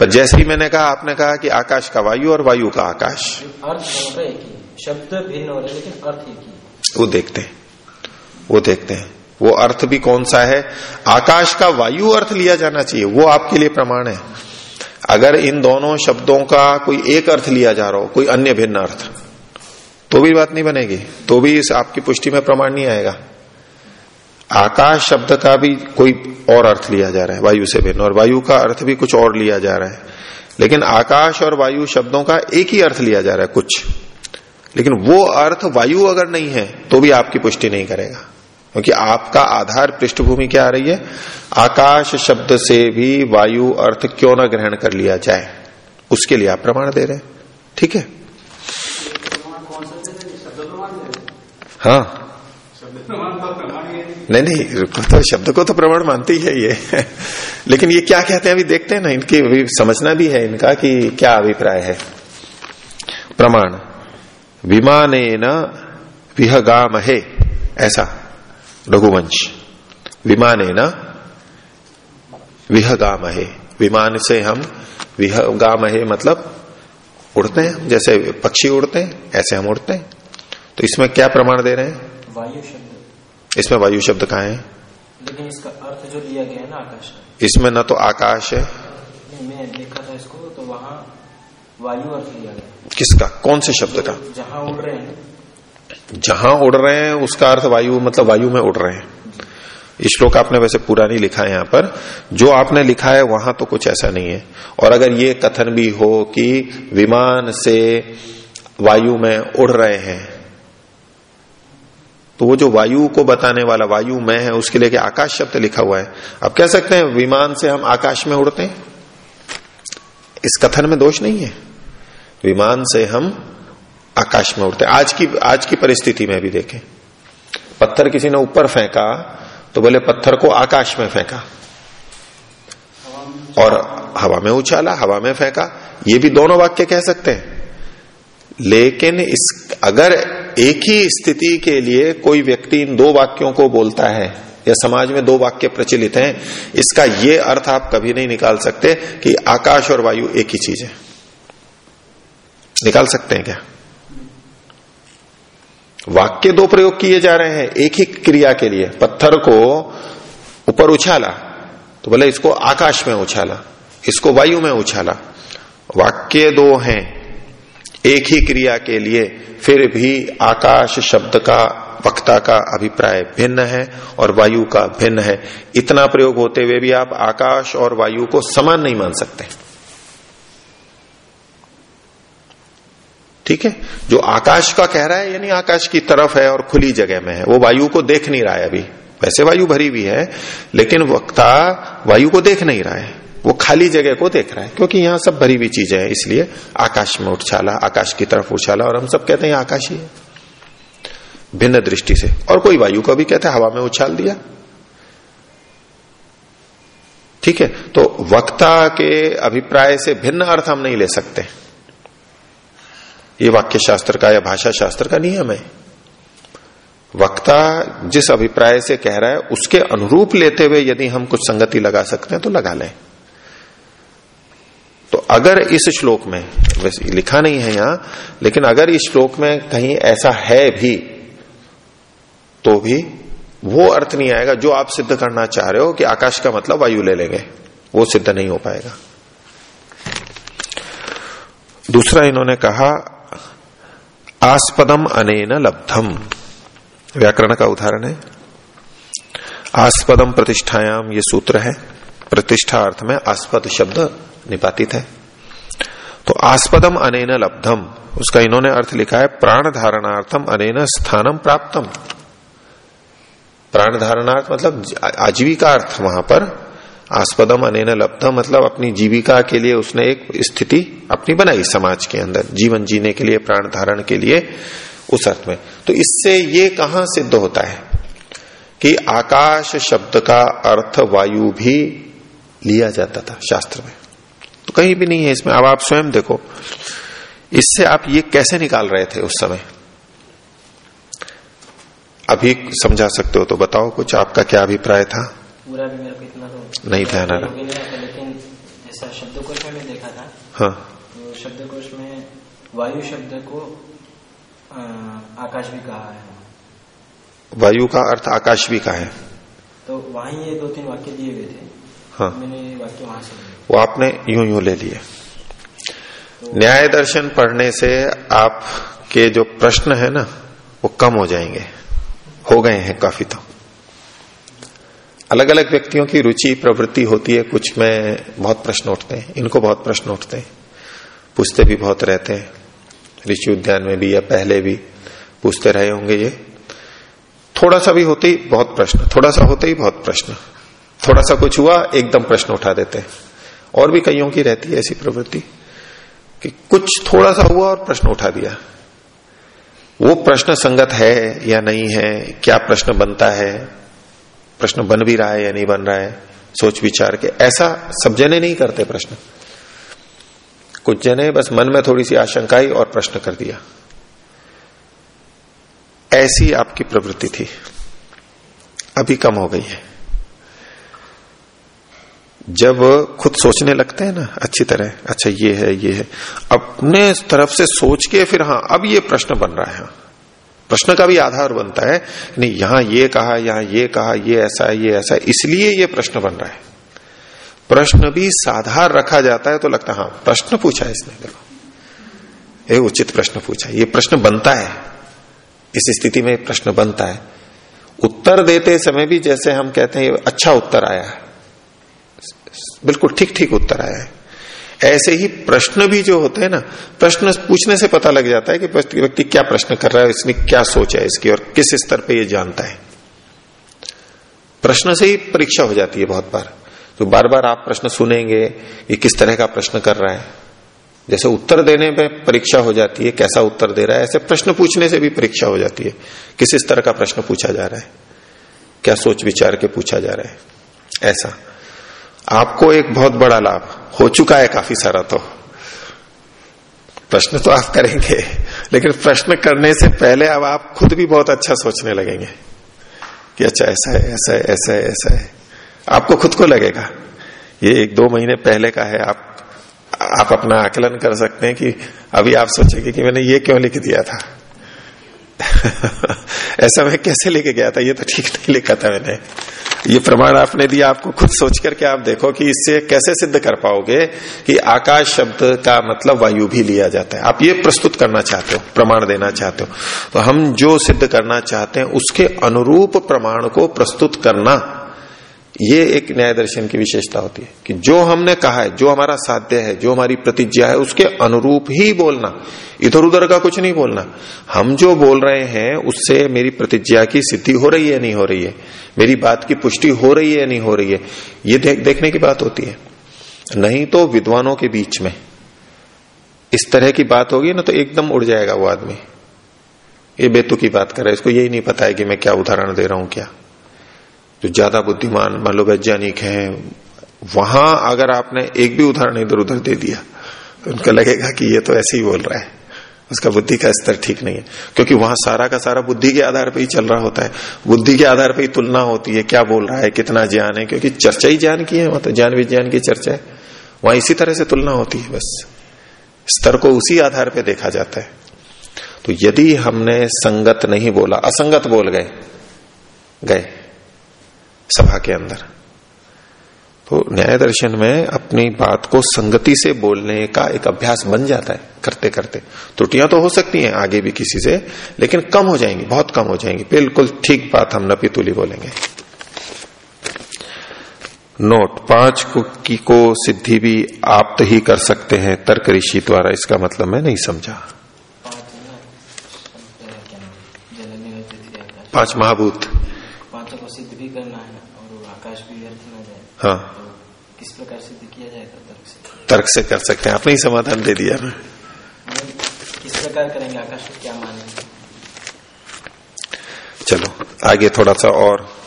Speaker 1: पर जैसे ही मैंने कहा, आपने कहा कि आकाश का वायु और वायु का आकाश।
Speaker 2: अर्थ शब्द भिन्न हो रहे लेकिन अर्थ एक ही।
Speaker 1: वो देखते हैं। वो देखते हैं। वो अर्थ भी कौन सा है? आकाश का वायु अर्थ लिया जाना चाहिए। वो आपके लिए प्रमाण है। अगर इन दोनों शब्दों का कोई एक अर्थ लिया जा रहा हो, कोई अन्य भिन्न अर्थ तो भी बात नहीं बनेगी। तो भी इस आपकी पुष्टि में प्रमाण नहीं आएगा। आकाश शब्द का भी कोई और अर्थ लिया जा रहा है, वायु से भिन्न। और वायु का अर्थ भी कुछ और लिया जा रहा है। लेकिन आकाश और वायु शब्दों का एक ही अर्थ लिया जा रहा है, कुछ। लेकिन वो अर्थ वायु अगर नहीं है तो भी आपकी पुष्टि नहीं करेगा। क्योंकि आपका आधार पृष्ठभूमि क्या आ रही है? आकाश शब्द से भी वायु अर्थ क्यों न ग्रहण कर लिया जाए? उसके लिए आप प्रमाण दे रहे हैं। ठीक है? हाँ। नहीं नहीं तो शब्द को तो प्रमाण मानते ही ये। लेकिन ये क्या कहते हैं, अभी देखते हैं ना, इनकी अभी समझना भी है इनका कि क्या अभिप्राय है। प्रमाण। विमाने न विहगामहे ऐसा रघुवंश। विमाने न विहगामहे विमान से हम विहगामहे मतलब उड़ते हैं जैसे पक्षी उड़ते हैं ऐसे हम उड़ते हैं। तो इसमें क्या प्रमाण दे रहे हैं?
Speaker 2: वायु शब्द।
Speaker 1: इसमें वायु शब्द कहा है?
Speaker 2: लेकिन इसका अर्थ जो लिया गया है ना आकाश
Speaker 1: इसमें न तो आकाश है।
Speaker 2: मैं देखा था इसको तो वहाँ वायु अर्थ लिया गया
Speaker 1: किसका? कौन से शब्द का?
Speaker 2: जहाँ उड़ रहे हैं।
Speaker 1: जहाँ उड़ रहे हैं उसका अर्थ वायु मतलब वायु में उड़ रहे हैं। श्लोक आपने वैसे पूरा नहीं लिखा है यहाँ पर। जो आपने लिखा है वहाँ तो कुछ ऐसा नहीं है। और अगर ये कथन भी हो कि विमान से वायु में उड़ रहे हैं तो वो जो वायु को बताने वाला वायु में है उसके लिए आकाश शब्द लिखा हुआ है? आप कह सकते हैं विमान से हम आकाश में उड़ते हैं। इस कथन में दोष नहीं है। विमान से हम आकाश में उड़ते आज की आज की परिस्थिति में भी देखें। पत्थर किसी ने ऊपर फेंका तो बोले, पत्थर को आकाश में फेंका। और हवा में उछाला, हवा में फेंका। ये भी दोनों वाक्य कह सकते हैं। लेकिन इस, अगर एक ही स्थिति के लिए कोई व्यक्ति इन दो वाक्यों को बोलता है या समाज में दो वाक्य प्रचलित हैं, इसका ये अर्थ आप कभी नहीं निकाल सकते कि आकाश और वायु एक ही चीज़ है। निकाल सकते हैं क्या? वाक्य दो प्रयोग किए जा रहे हैं, एक ही क्रिया के लिए। पत्थर को ऊपर उछाला तो बोले इसको आकाश में उछाला, इसको वायु में उछाला। वाक्य दो हैं। एक ही क्रिया के लिए फिर भी आकाश शब्द का, वक्ता का अभिप्राय भिन्न है और वायु का भिन्न है। इतना प्रयोग होते हुए भी आप आकाश और वायु को समान नहीं मान सकते। ठीक है? जो आकाश का कह रहा है, यानी आकाश की तरफ़ है और खुली जगह में है। वो वायु को देख नहीं रहा है अभी। वैसे वायु भरी हुई है, लेकिन वक्ता वायु को देख नहीं रहा है। वो खाली जगह को देख रहा है, क्योंकि यहाँ सब भरी हुई चीज़ें हैं, इसलिए आकाश में उछाला, आकाश की तरफ़ उछाला, और हम सब कहते हैं आकाश ही। है भिन्न दृष्टि से। और कोई वायु को भी कहते हैं, हवा में उछाल दिया। ठीक है? तो वक्ता के अभिप्राय से भिन्न अर्थ हम नहीं ले सकते। ये वाक्य शास्त्र का या भाषा शास्त्र का नियम है। वक्ता जिस अभिप्राय से कह रहा है, उसके अनुरूप लेते हुए यदि हम कुछ संगति लगा सकते हैं तो लगा लें। अगर इस श्लोक में, वैसे लिखा नहीं है यहाँ, लेकिन अगर इस श्लोक में कहीं ऐसा है भी तो भी वो अर्थ नहीं आएगा जो आप सिद्ध करना चाह रहे हो कि आकाश का मतलब वायु ले लेंगे। वो सिद्ध नहीं हो पाएगा। दूसरा इन्होंने कहा, आस्पदम अनेन लब्धम। व्याकरण का उदाहरण है। आस्पदम प्रतिष्ठायाम ये सूत्र है। प्रतिष्ठा अर्थ में आस्पद शब्द निपातित है। तो आस्पदम अनेन लब्धम। उसका इन्होंने अर्थ लिखा है प्राण धारणार्थम अनेन स्थानम प्राप्तम। प्राण धारणार्थ मतलब आजीविका अर्थ वहाँ पर। आस्पदम अनेन लब्धम मतलब अपनी जीविका के लिए उसने एक स्थिति अपनी बनाई समाज के अंदर, जीवन जीने के लिए प्राण धारण के लिए उस अर्थ में। तो इससे ये कहाँ सिद्ध होता है कि आकाश शब्द का अर्थ वायु भी लिया जाता था शास्त्र में। तो कहीं भी नहीं है इसमें। अब आप स्वयं देखो इससे आप ये कैसे निकाल रहे थे उस समय? अभी समझा सकते हो तो बताओ कुछ आपका क्या अभिप्राय था?
Speaker 2: पूरा भी मेरे को इतना तो
Speaker 1: नहीं ध्यान आ रहा
Speaker 2: लेकिन जैसा शब्दकोश में देखा था
Speaker 1: हाँ।
Speaker 2: तो शब्दकोश में वायु शब्द को अ, आकाश भी कहा है।
Speaker 1: वायु का अर्थ आकाश भी का है।
Speaker 2: तो वहीं ये दो तीन वाक्य दिए हुए थे।
Speaker 1: हाँ।
Speaker 2: मैंने वाक्य वहाँ से
Speaker 1: वो आपने यूँ यूँ ले लिए। न्याय दर्शन पढ़ने से आपके जो प्रश्न है ना, वो कम हो जाएँगे। हो गए हैं काफ़ी तो। अलग अलग व्यक्तियों की रुचि, प्रवृत्ति होती है, कुछ में बहुत प्रश्न उठते हैं, इनको बहुत प्रश्न उठते हैं। पूछते भी बहुत रहते हैं। ऋषि उद्यान में भी या पहले भी पूछते रहे होंगे ये। थोड़ा सा भी होते ही बहुत प्रश्न, थोड़ा सा होते ही बहुत प्रश्न। थोड़ा सा कुछ हुआ, एकदम प्रश्न उठा देते हैं। और भी कईयों की रहती है ऐसी प्रवृत्ति, कि कुछ थोड़ा सा हुआ और प्रश्न उठा दिया। वो प्रश्न संगत है या नहीं है? क्या प्रश्न बनता है? प्रश्न बन भी रहा है या नहीं बन रहा है? सोच विचार के। ऐसा सब जने नहीं करते प्रश्न। कुछ जने बस मन में थोड़ी सी आशंका ही और प्रश्न कर दिया। ऐसी आपकी प्रवृत्ति थी। अभी कम हो गई है। जब खुद सोचने लगते हैं ना, अच्छी तरह अच्छा ये है ये है, अपने तरफ़ से सोच के फिर हाँ अब ये प्रश्न बन रहा है। प्रश्न का भी आधार बनता है नहीं, यहाँ ये कहा, यहाँ ये कहा, ये ऐसा है, ये ऐसा है, इसलिए ये प्रश्न बन रहा है। प्रश्न भी साधार रखा जाता है तो लगता है हाँ प्रश्न पूछा है इसने, देखो। ये उचित प्रश्न पूछा ये प्रश्न बनता है। इस स्थिति में प्रश्न बनता है। उत्तर देते समय भी जैसे हम कहते हैं अच्छा उत्तर आया है। बिल्कुल ठीक ठीक उत्तर आया है। ऐसे ही प्रश्न भी जो होते हैं ना, प्रश्न पूछने से पता लग जाता है कि व्यक्ति क्या प्रश्न कर रहा है इसने क्या सोचा है इसकी और किस स्तर पे ये जानता है। प्रश्न से ही परीक्षा हो जाती है बहुत बार। तो बार बार आप प्रश्न सुनेंगे ये किस तरह का प्रश्न कर रहा है। जैसे उत्तर देने में परीक्षा हो जाती है, कैसा उत्तर दे रहा है, ऐसे प्रश्न पूछने से भी परीक्षा हो जाती है। किस स्तर का प्रश्न पूछा जा रहा है? क्या सोच विचार के पूछा जा रहा है? ऐसा। आपको एक बहुत बड़ा लाभ हो चुका है काफ़ी सारा तो। प्रश्न तो आप करेंगे, लेकिन प्रश्न करने से पहले अब आप खुद भी बहुत अच्छा सोचने लगेंगे कि अच्छा ऐसा है ऐसा है ऐसा है ऐसा है। आपको खुद को लगेगा, ये एक दो महीने पहले का है, आप आप अपना आकलन कर सकते हैं कि अभी आप सोचेंगे कि मैंने ये क्यों लिख दिया था। ऐसा मैं कैसे लेके गया था? ये तो ठीक नहीं लिखा था मैंने। ये प्रमाण आपने दिया, आपको खुद सोच करके आप देखो कि इससे कैसे सिद्ध कर पाओगे कि आकाश शब्द का मतलब वायु भी लिया जाता है। आप ये प्रस्तुत करना चाहते हो, प्रमाण देना चाहते हो। तो हम जो सिद्ध करना चाहते हैं, उसके अनुरूप प्रमाण को प्रस्तुत करना ये एक न्याय दर्शन की विशेषता होती है कि जो हमने कहा है जो हमारा साध्य है जो हमारी प्रतिज्ञा है उसके अनुरूप ही बोलना। इधर उधर का कुछ नहीं बोलना। हम जो बोल रहे हैं उससे मेरी प्रतिज्ञा की सिद्धि हो रही है नहीं हो रही है? मेरी बात की पुष्टि हो रही है नहीं हो रही है? ये देख, देखने की बात होती है। नहीं तो विद्वानों के बीच में इस तरह की बात होगी ना तो एकदम उड़ जाएगा वो आदमी। ये बेतु की बात कर रहा है इसको यही नहीं पता है कि मैं क्या उदाहरण दे रहा हूँ क्या। जो ज़्यादा बुद्धिमान, मान लो वैज्ञानिक है, वहाँ अगर आपने एक भी उदाहरण इधर उधर दे दिया तो उनको लगेगा कि ये तो ऐसे ही बोल रहा है। उसका बुद्धि का स्तर ठीक नहीं है। क्योंकि वहाँ सारा का सारा बुद्धि के आधार पर ही चल रहा होता है। बुद्धि के आधार पर ही तुलना होती है, क्या बोल रहा है, कितना ज्ञान है, क्योंकि चर्चा ही ज्ञान की है मतलब ज्ञान विज्ञान की चर्चा है। वहाँ इसी तरह से तुलना होती है बस। स्तर को उसी आधार पर देखा जाता है। तो यदि हमने संगत नहीं बोला, असंगत बोल गए गए। सभा के अंदर। तो न्याय दर्शन में अपनी बात को संगति से बोलने का एक अभ्यास बन जाता है करते करते त्रुटियाँ तो हो सकती हैं आगे भी किसी से लेकिन कम हो जाएँगी बहुत कम हो जाएँगी। बिल्कुल ठीक बात हम नपीतुली बोलेंगे। नोट पाँच को की को सिद्धि भी आप तो ही कर सकते हैं तर्क ऋषि द्वारा इसका मतलब मैं नहीं समझा। पाँच महाभूत। हाँ।
Speaker 2: किस प्रकार से किया जाएगा तर्क से?
Speaker 1: तर्क से कर सकते हैं। आपने ही समाधान दे दिया ना।
Speaker 2: किस प्रकार करेंगे? आकाश को क्या मानेंगे?
Speaker 1: चलो आगे थोड़ा सा और।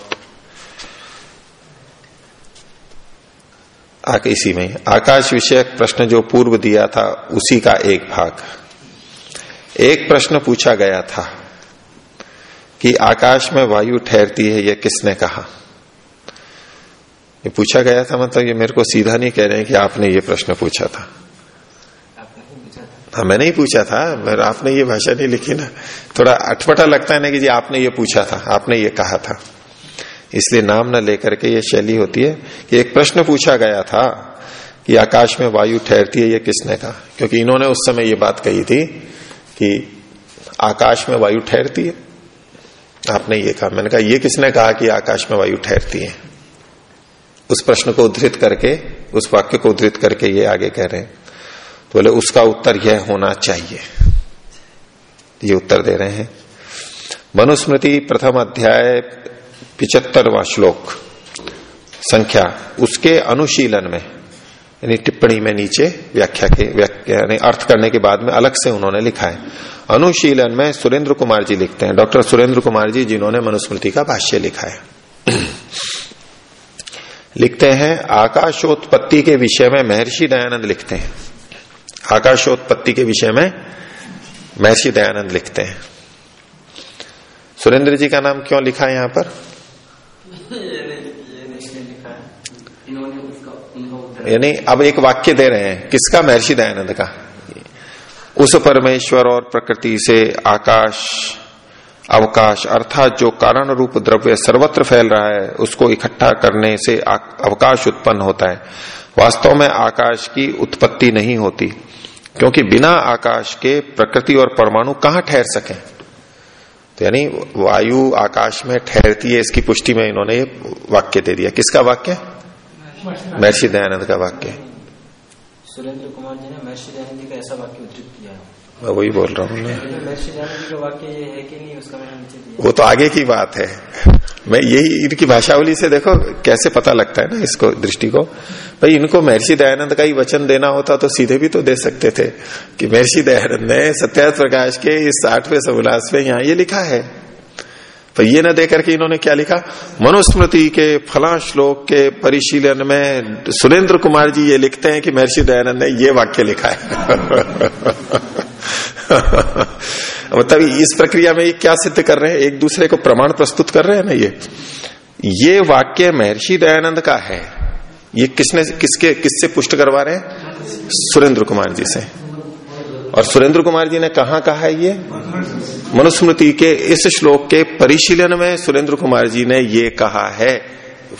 Speaker 1: इसी में। आकाश विषयक प्रश्न जो पूर्व दिया था उसी का एक भाग। एक प्रश्न पूछा गया था कि आकाश में वायु ठहरती है यह किसने कहा? ये पूछा गया था मतलब ये मेरे को सीधा नहीं कह रहे हैं कि आपने ये प्रश्न पूछा था। हाँ मैंने ही पूछा था आपने ये भाषा नहीं लिखी ना। थोड़ा अटपटा लगता है ना कि जी आपने ये पूछा था, आपने ये कहा था। इसलिए नाम न लेकर के ये शैली होती है कि एक प्रश्न पूछा गया था कि आकाश में वायु ठहरती है, ये किसने कहा? क्योंकि इन्होंने उस समय ये बात कही थी कि आकाश में वायु ठहरती है। आपने ये कहा। मैंने कहा, ये किसने कहा कि आकाश में वायु ठहरती है? उस प्रश्न को उद्धृत करके, उस वाक्य को उद्धृत करके ये आगे कह रहे हैं। तो बोले, उसका उत्तर यह होना चाहिए। ये उत्तर दे रहे हैं। मनुस्मृति प्रथम अध्याय, पिचहत्तरवा श्लोक, संख्या, उसके अनुशीलन में, यानी टिप्पणी में नीचे व्याख्या के, व्याख्या अर्थ करने के बाद में अलग से उन्होंने लिखा है। अनुशीलन में सुरेंद्र कुमार जी लिखते हैं। डॉक्टर सुरेंद्र कुमार जी, जिन्होंने मनुस्मृति का भाष्य लिखा है। लिखते हैं, आकाशोत्पत्ति के विषय में महर्षि दयानंद लिखते हैं। आकाशोत्पत्ति के विषय में महर्षि दयानंद लिखते हैं। सुरेंद्र जी का नाम क्यों लिखा है यहाँ पर? यानी अब एक वाक्य दे रहे हैं, किसका? महर्षि दयानंद का। उस परमेश्वर और प्रकृति से आकाश अवकाश, अर्थात जो कारण रूप द्रव्य सर्वत्र फैल रहा है, उसको इकट्ठा करने से अवकाश उत्पन्न होता है। वास्तव में आकाश की उत्पत्ति नहीं होती, क्योंकि बिना आकाश के प्रकृति और परमाणु कहाँ ठहर सके? तो यानी वायु आकाश में ठहरती है, इसकी पुष्टि में इन्होंने ये वाक्य दे दिया। किसका वाक्य? महर्षि दयानंद का वाक्य।
Speaker 2: सुरेंद्र कुमार जी ने महर्षि दयानंद का ऐसा वाक्य उद्धृत किया है।
Speaker 1: मैं वही बोल रहा हूँ। वो तो आगे की बात है। मैं यही इनकी भाषावली से देखो कैसे पता लगता है ना इसको दृष्टि को? भाई इनको महर्षि दयानंद का ही वचन देना होता तो सीधे भी तो दे सकते थे कि महर्षि दयानंद ने सत्यार्थ प्रकाश के इस आठवें समुलास में यहाँ ये लिखा है। तो ये न देकर के इन्होंने क्या लिखा? मनुस्मृति के फला श्लोक के परिशीलन में सुरेंद्र कुमार जी ये लिखते हैं कि महर्षि दयानंद ने ये वाक्य लिखा है। मतलब इस प्रक्रिया में ये क्या सिद्ध कर रहे हैं? एक दूसरे को प्रमाण प्रस्तुत कर रहे हैं ना ये? ये वाक्य महर्षि दयानंद का है। ये किसने, किसके, किससे पुष्ट करवा रहे हैं? सुरेंद्र कुमार जी से। और सुरेंद्र कुमार जी ने कहा है ये? मनुस्मृति के इस श्लोक के परिशीलन में सुरेंद्र कुमार जी ने ये कहा है।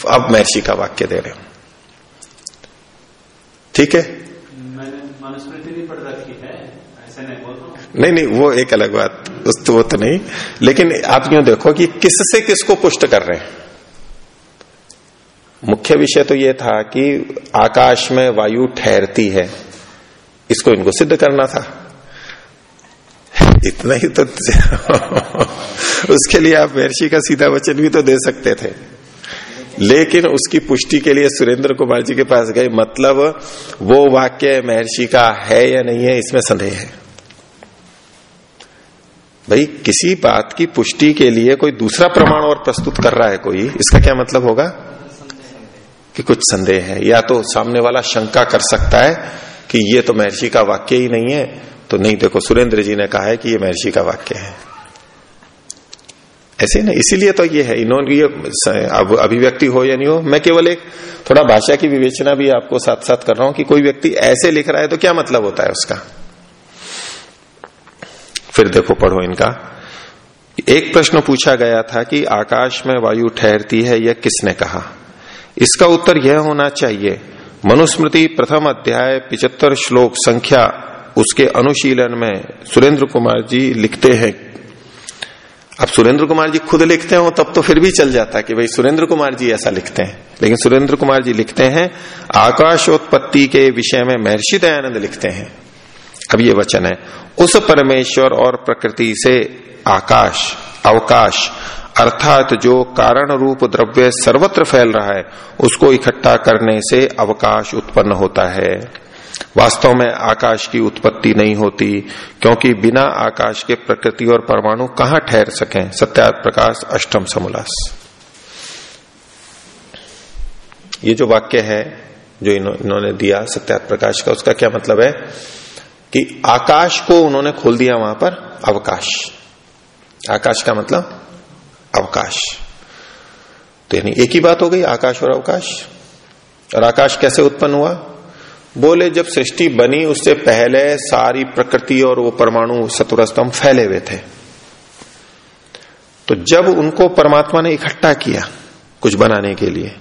Speaker 1: अब महर्षि का वाक्य दे रहे हैं। ठीक है? नहीं नहीं, वो एक अलग बात, उस तो वो तो नहीं। लेकिन आप यूँ देखो कि किससे किसको पुष्ट कर रहे हैं। मुख्य विषय तो ये था कि आकाश में वायु ठहरती है, इसको इनको सिद्ध करना था। इतना ही तो उसके लिए आप महर्षि का सीधा वचन भी तो दे सकते थे। लेकिन उसकी पुष्टि के लिए सुरेंद्र कुमार जी के पास गए मतलब वो वाक्य महर्षि का है या नहीं है, इसमें संदेह है। भाई, किसी बात की पुष्टि के लिए कोई दूसरा प्रमाण और प्रस्तुत कर रहा है कोई? इसका क्या मतलब होगा? कि कुछ संदेह है। या तो सामने वाला शंका कर सकता है कि ये तो महर्षि का वाक्य ही नहीं है। तो नहीं, देखो, सुरेंद्र जी ने कहा है कि ये महर्षि का वाक्य है। ऐसे ना, इसीलिए तो ये है। इन्होंने ये अब अभिव्यक्ति हो या नहीं हो, मैं केवल एक थोड़ा भाषा की विवेचना भी आपको साथ साथ कर रहा हूँ कि कोई व्यक्ति ऐसे लिख रहा है तो क्या मतलब होता है उसका? फिर देखो पढ़ो इनका। एक प्रश्न पूछा गया था कि आकाश में वायु ठहरती है, यह किसने कहा? इसका उत्तर यह होना चाहिए, मनुस्मृति प्रथम अध्याय पिचहत्तर श्लोक संख्या उसके अनुशीलन में सुरेंद्र कुमार जी लिखते हैं। अब सुरेंद्र कुमार जी खुद लिखते हो, तब तो फिर भी चल जाता कि भाई सुरेंद्र कुमार जी ऐसा लिखते हैं। लेकिन सुरेंद्र कुमार जी लिखते हैं, आकाशोत्पत्ति के विषय में महर्षि दयानंद लिखते हैं। अब ये वचन है। उस परमेश्वर और प्रकृति से आकाश, अवकाश, अर्थात जो कारण रूप द्रव्य सर्वत्र फैल रहा है, उसको इकट्ठा करने से अवकाश उत्पन्न होता है। वास्तव में आकाश की उत्पत्ति नहीं होती, क्योंकि बिना आकाश के प्रकृति और परमाणु कहाँ ठहर सकें? सत्यार्थ प्रकाश, अष्टम समोल्लास ये जो वाक्य है, जो इन्होंने दिया सत्यार्थ प्रकाश का, उसका क्या मतलब है? कि आकाश को उन्होंने खोल दिया वहाँ पर, अवकाश। आकाश का मतलब अवकाश। तो यानी एक ही बात हो गई, आकाश और अवकाश। और आकाश कैसे उत्पन्न हुआ? बोले, जब सृष्टि बनी, उससे पहले सारी प्रकृति और वो परमाणु स्तंभ फैले हुए थे। तो जब उनको परमात्मा ने इकट्ठा किया, कुछ बनाने के लिए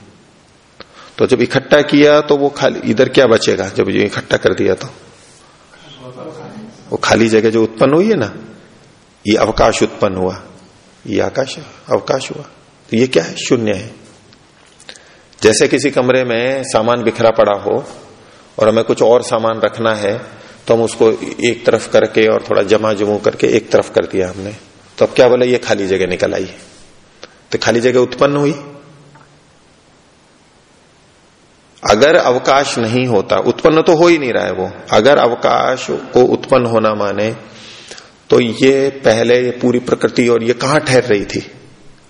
Speaker 1: तो जब इकट्ठा किया तो वो खाली, इधर क्या बचेगा, जब ये इकट्ठा कर दिया तो? वो खाली जगह जो उत्पन्न हुई है ना, ये अवकाश उत्पन्न हुआ, ये आकाश अवकाश हुआ। तो ये क्या है? शून्य है। जैसे किसी कमरे में सामान बिखरा पड़ा हो और हमें कुछ और सामान रखना है तो हम उसको एक तरफ़ करके और थोड़ा जमा जमू करके एक तरफ़ कर दिया हमने। तो अब क्या बोले? ये खाली जगह निकल आई। तो खाली जगह उत्पन्न हुई। अगर अवकाश नहीं होता, उत्पन्न तो हो ही नहीं रहा है वो। अगर अवकाश को उत्पन्न होना माने तो ये पहले ये पूरी प्रकृति और ये कहाँ ठहर रही थी?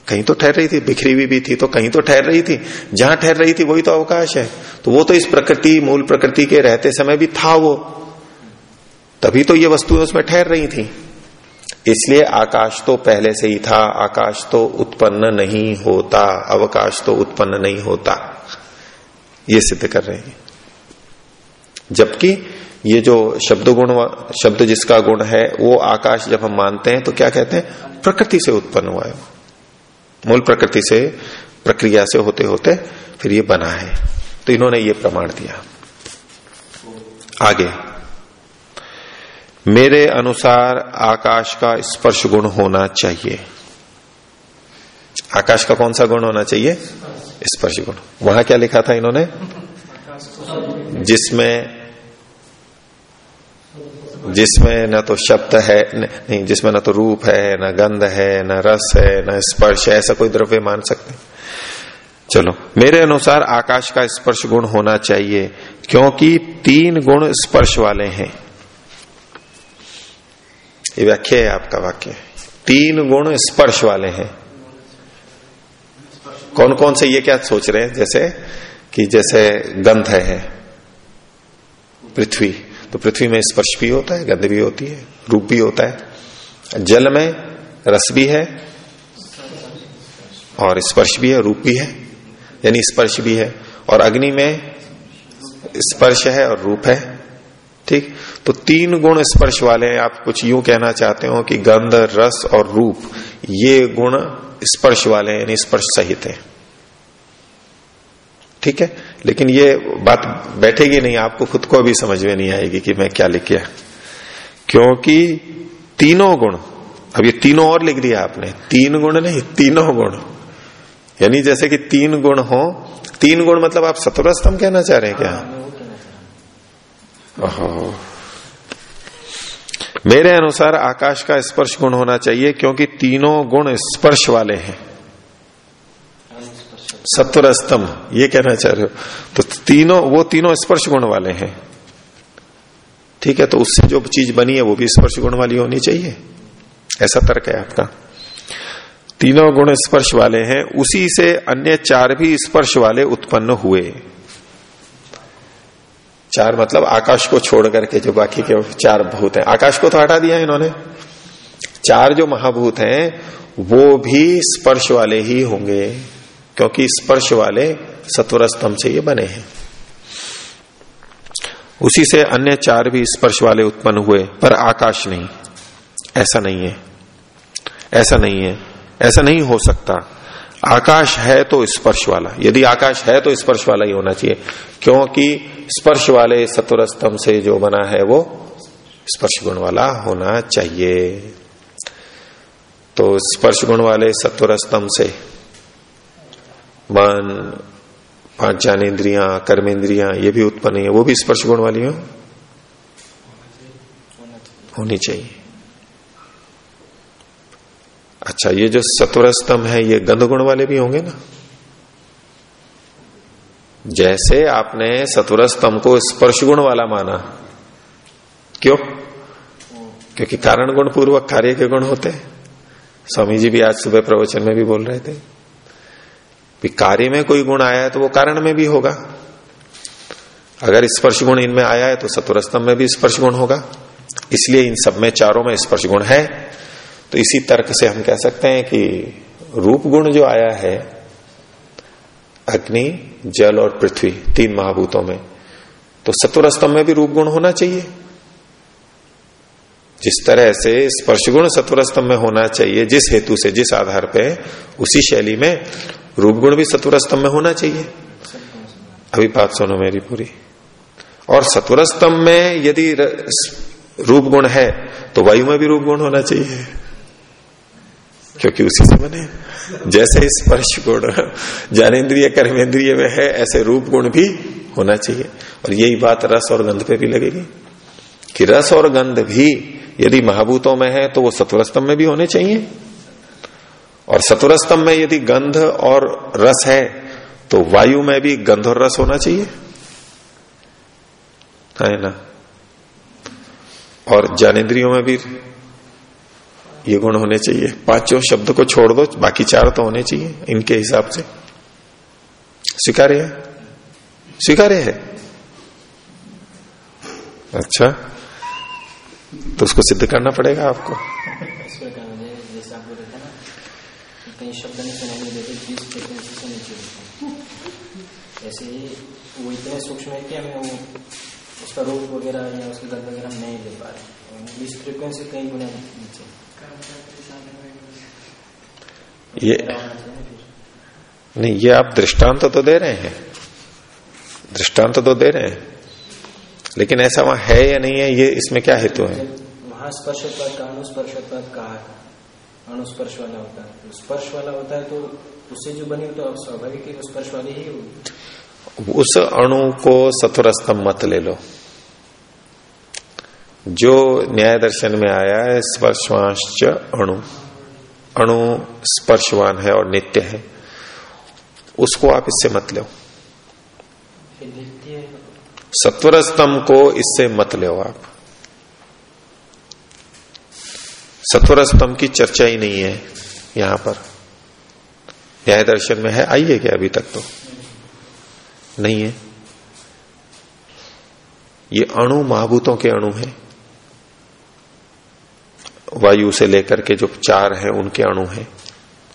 Speaker 1: कहीं तो ठहर रही थी, बिखरी हुई भी थी तो कहीं तो ठहर रही थी। जहाँ ठहर रही थी, वही तो अवकाश है। तो वो तो इस प्रकृति, मूल प्रकृति के रहते समय भी था वो। तभी तो ये वस्तुएँ उसमें ठहर रही थी। इसलिए आकाश तो पहले से ही था, आकाश तो उत्पन्न नहीं होता, अवकाश तो उत्पन्न नहीं होता। ये सिद्ध कर रहे हैं। जबकि ये जो शब्द गुण शब्द जिसका गुण है, वो आकाश जब हम मानते हैं तो क्या कहते हैं? प्रकृति से उत्पन्न हुआ है। मूल प्रकृति से, प्रक्रिया से होते होते फिर ये बना है। तो इन्होंने ये प्रमाण दिया। आगे। मेरे अनुसार आकाश का स्पर्श गुण होना चाहिए। आकाश का कौन सा गुण होना चाहिए? स्पर्श गुण। वहाँ क्या लिखा था इन्होंने? जिसमें जिसमें न तो शब्द है नहीं, जिसमें न तो रूप है, न गंध है, न रस है, न स्पर्श है, ऐसा कोई द्रव्य मान सकते चलो, मेरे अनुसार आकाश का स्पर्श गुण होना चाहिए, क्योंकि तीन गुण स्पर्श वाले हैं। ये व्याख्या है आपका वाक्य। तीन गुण स्पर्श वाले हैं। कौन कौन से ये क्या सोच रहे हैं? जैसे कि जैसे गंध है। पृथ्वी। तो पृथ्वी में स्पर्श भी होता है, गंध भी होती है, रूप भी होता है। जल में रस भी है और स्पर्श भी है, रूप भी है। यानी स्पर्श भी है। और अग्नि में स्पर्श है और रूप है। ठीक? तो तीन गुण स्पर्श वाले हैं। आप कुछ यूँ कहना चाहते हो कि गंध, रस और रूप, ये गुण स्पर्श वाले हैं, यानी स्पर्श सहित है। ठीक है? लेकिन ये बात बैठेगी नहीं, आपको खुद को भी समझ में नहीं आएगी कि मैं क्या लिख किया क्योंकि तीनों गुण, अब ये तीनों और लिख दिया आपने, तीन गुण नहीं, तीनों गुण। यानी जैसे कि तीन गुण हो, तीन गुण मतलब आप सतुर स्तंभ कहना चाह रहे हैं क्या? मेरे अनुसार आकाश का स्पर्श गुण होना चाहिए, क्योंकि तीनों गुण स्पर्श वाले हैं। सत्वर स्तंभ ये कहना चाह रहे हो। तो तीनों, वो तीनों स्पर्श गुण वाले हैं। ठीक है तो उससे जो चीज़ बनी है, वो भी स्पर्श गुण वाली होनी चाहिए। ऐसा तर्क है आपका। तीनों गुण स्पर्श वाले हैं, उसी से अन्य चार भी स्पर्श वाले उत्पन्न हुए। चार मतलब आकाश को छोड़ करके जो बाकी के चार भूत हैं। आकाश को तो हटा दिया इन्होंने। चार जो महाभूत हैं, वो भी स्पर्श वाले ही होंगे, क्योंकि स्पर्श वाले सत्वर स्तंभ से ये बने हैं। उसी से अन्य चार भी स्पर्श वाले उत्पन्न हुए, पर आकाश नहीं। ऐसा नहीं है। ऐसा नहीं है। ऐसा नहीं हो सकता। आकाश है तो स्पर्श वाला। यदि आकाश है तो स्पर्श वाला ही होना चाहिए, क्योंकि स्पर्श वाले सत्वर स्तंभ से जो बना है वो स्पर्श गुण वाला होना चाहिए। तो स्पर्श गुण वाले सत्वर स्तंभ से मन पाँच ज्ञानेन्द्रिया कर्मेंद्रिया ये भी उत्पन्न है, वो भी स्पर्श गुण वाली हो? होनी चाहिए। अच्छा ये जो सत्वर स्तंभ है, ये गंध गुण वाले भी होंगे ना? जैसे आपने सत्वर स्तंभ को स्पर्श गुण वाला माना, क्यों? क्योंकि कारण गुण पूर्वक कार्य के गुण होते हैं। स्वामी जी भी आज सुबह प्रवचन में भी बोल रहे थे कार्य में कोई गुण आया है तो वो कारण में भी होगा। अगर स्पर्श गुण इनमें आया है तो सत्वर स्तंभ में भी स्पर्श गुण होगा। इसलिए इन सब में चारों में स्पर्श गुण है। तो इसी तर्क से हम कह सकते हैं कि रूप गुण जो आया है, अग्नि, जल और पृथ्वी, तीन महाभूतों में तो सत्वर स्तंभ में भी रूप गुण होना चाहिए। जिस तरह से स्पर्श गुण सत्वर स्तंभ में होना चाहिए, जिस हेतु से, जिस आधार पे, उसी शैली में रूप गुण भी सत्वर स्तंभ में होना चाहिए। अभी बात सुनो मेरी पूरी। और सत्वर स्तंभ में यदि रूप गुण है तो वायु में भी रूप गुण होना चाहिए। क्योंकि उसी से बने। जैसे स्पर्श गुण ज्ञानेन्द्रिय कर्मेंद्रिय में है, ऐसे रूप गुण भी होना चाहिए। और यही बात रस और गंध पे भी लगेगी कि रस और गंध भी यदि महाभूतों में है तो वो सत्वरस्तम में भी होने चाहिए। और सत्वरस्तम में यदि गंध और रस है तो वायु में भी गंध और रस होना चाहिए। है ना? और ज्ञानेन्द्रियों में भी ये गुण होने चाहिए। पाँचों शब्द को छोड़ दो, बाकी चार तो होने चाहिए, इनके हिसाब से। स्वीकार्य है? स्वीकार्य है। अच्छा तो उसको सिद्ध करना पड़ेगा आपको।
Speaker 2: ऐसे ही वो इतने सूक्ष्म है कि हमें वो उसका रूप वगैरह या उसकी गंध वगैरह हम नहीं ले पा रहे। इस फ्रिक्वेंसी कहीं गुना नीचे
Speaker 1: ये नहीं ये आप दृष्टांत तो दे रहे हैं। दृष्टांत तो दे रहे हैं। लेकिन ऐसा वहाँ है या नहीं है ये इसमें क्या हेतु है?
Speaker 2: वहाँ स्पर्श का अनुस्पर्श कहा अनुस्पर्श वाला होता है। स्पर्श वाला होता है तो उससे जो बनी तो स्वाभाविक है स्पर्श वाली ही होगी।
Speaker 1: उस अणु को सत्वर स्तंभ मत ले लो। जो न्याय दर्शन में आया है स्पर्शवांश अणु। अणु स्पर्शवान है और नित्य है। उसको आप इससे मत लो। सत्वर स्तंभ को इससे मत लो आप। सत्वर स्तंभ की चर्चा ही नहीं है यहाँ पर। न्याय दर्शन में है आइए क्या अभी तक तो? नहीं है। ये अणु महाभूतों के अणु हैं। वायु से लेकर के जो चार हैं, उनके अणु हैं।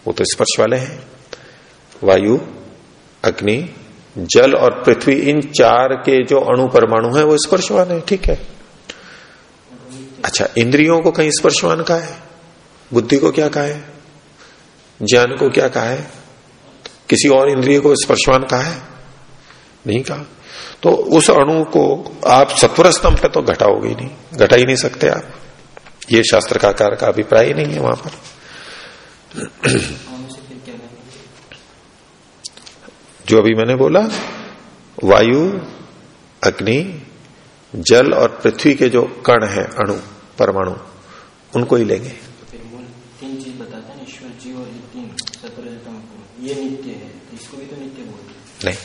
Speaker 1: वो तो स्पर्श वाले हैं। वायु, अग्नि, जल और पृथ्वी, इन चार के जो अणु परमाणु हैं, वो स्पर्शवान है, ठीक है? अच्छा इंद्रियों को कहीं स्पर्शवान कहा है? बुद्धि को क्या कहा है? ज्ञान को क्या कहा है? किसी और इंद्रिय को स्पर्शवान कहा है? नहीं कहा। तो उस अणु को आप सत्वर स्तंभ पे तो घटाओगे नहीं। घटा ही नहीं सकते आप। ये शास्त्र का का अभिप्राय नहीं है वहाँ पर। जो अभी मैंने बोला वायु अग्नि जल और पृथ्वी के जो कण है अणु परमाणु उनको ही लेंगे।
Speaker 2: तीन चीज़ बताते हैं ईश्वर जीव और तीन ये नित्य है तो इसको भी तो नित्य बोलते
Speaker 1: नहीं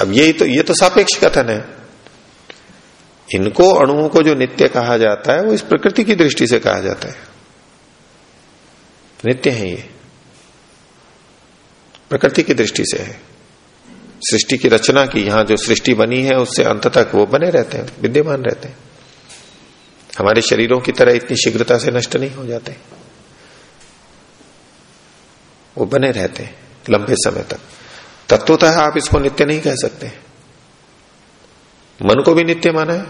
Speaker 1: अब यही तो ये तो सापेक्ष कथन है। इनको अणुओं को जो नित्य कहा जाता है, वो इस प्रकृति की दृष्टि से कहा जाता है। नित्य है ये। प्रकृति की दृष्टि से है। सृष्टि की रचना की, यहाँ जो सृष्टि बनी है, उससे अंत तक वो बने रहते हैं, विद्यमान रहते हैं। हमारे शरीरों की तरह इतनी शीघ्रता से नष्ट नहीं हो जाते। वो बने रहते हैं, लंबे समय तक। तत्वतः आप इसको नित्य नहीं कह सकते। मन को भी नित्य माना है,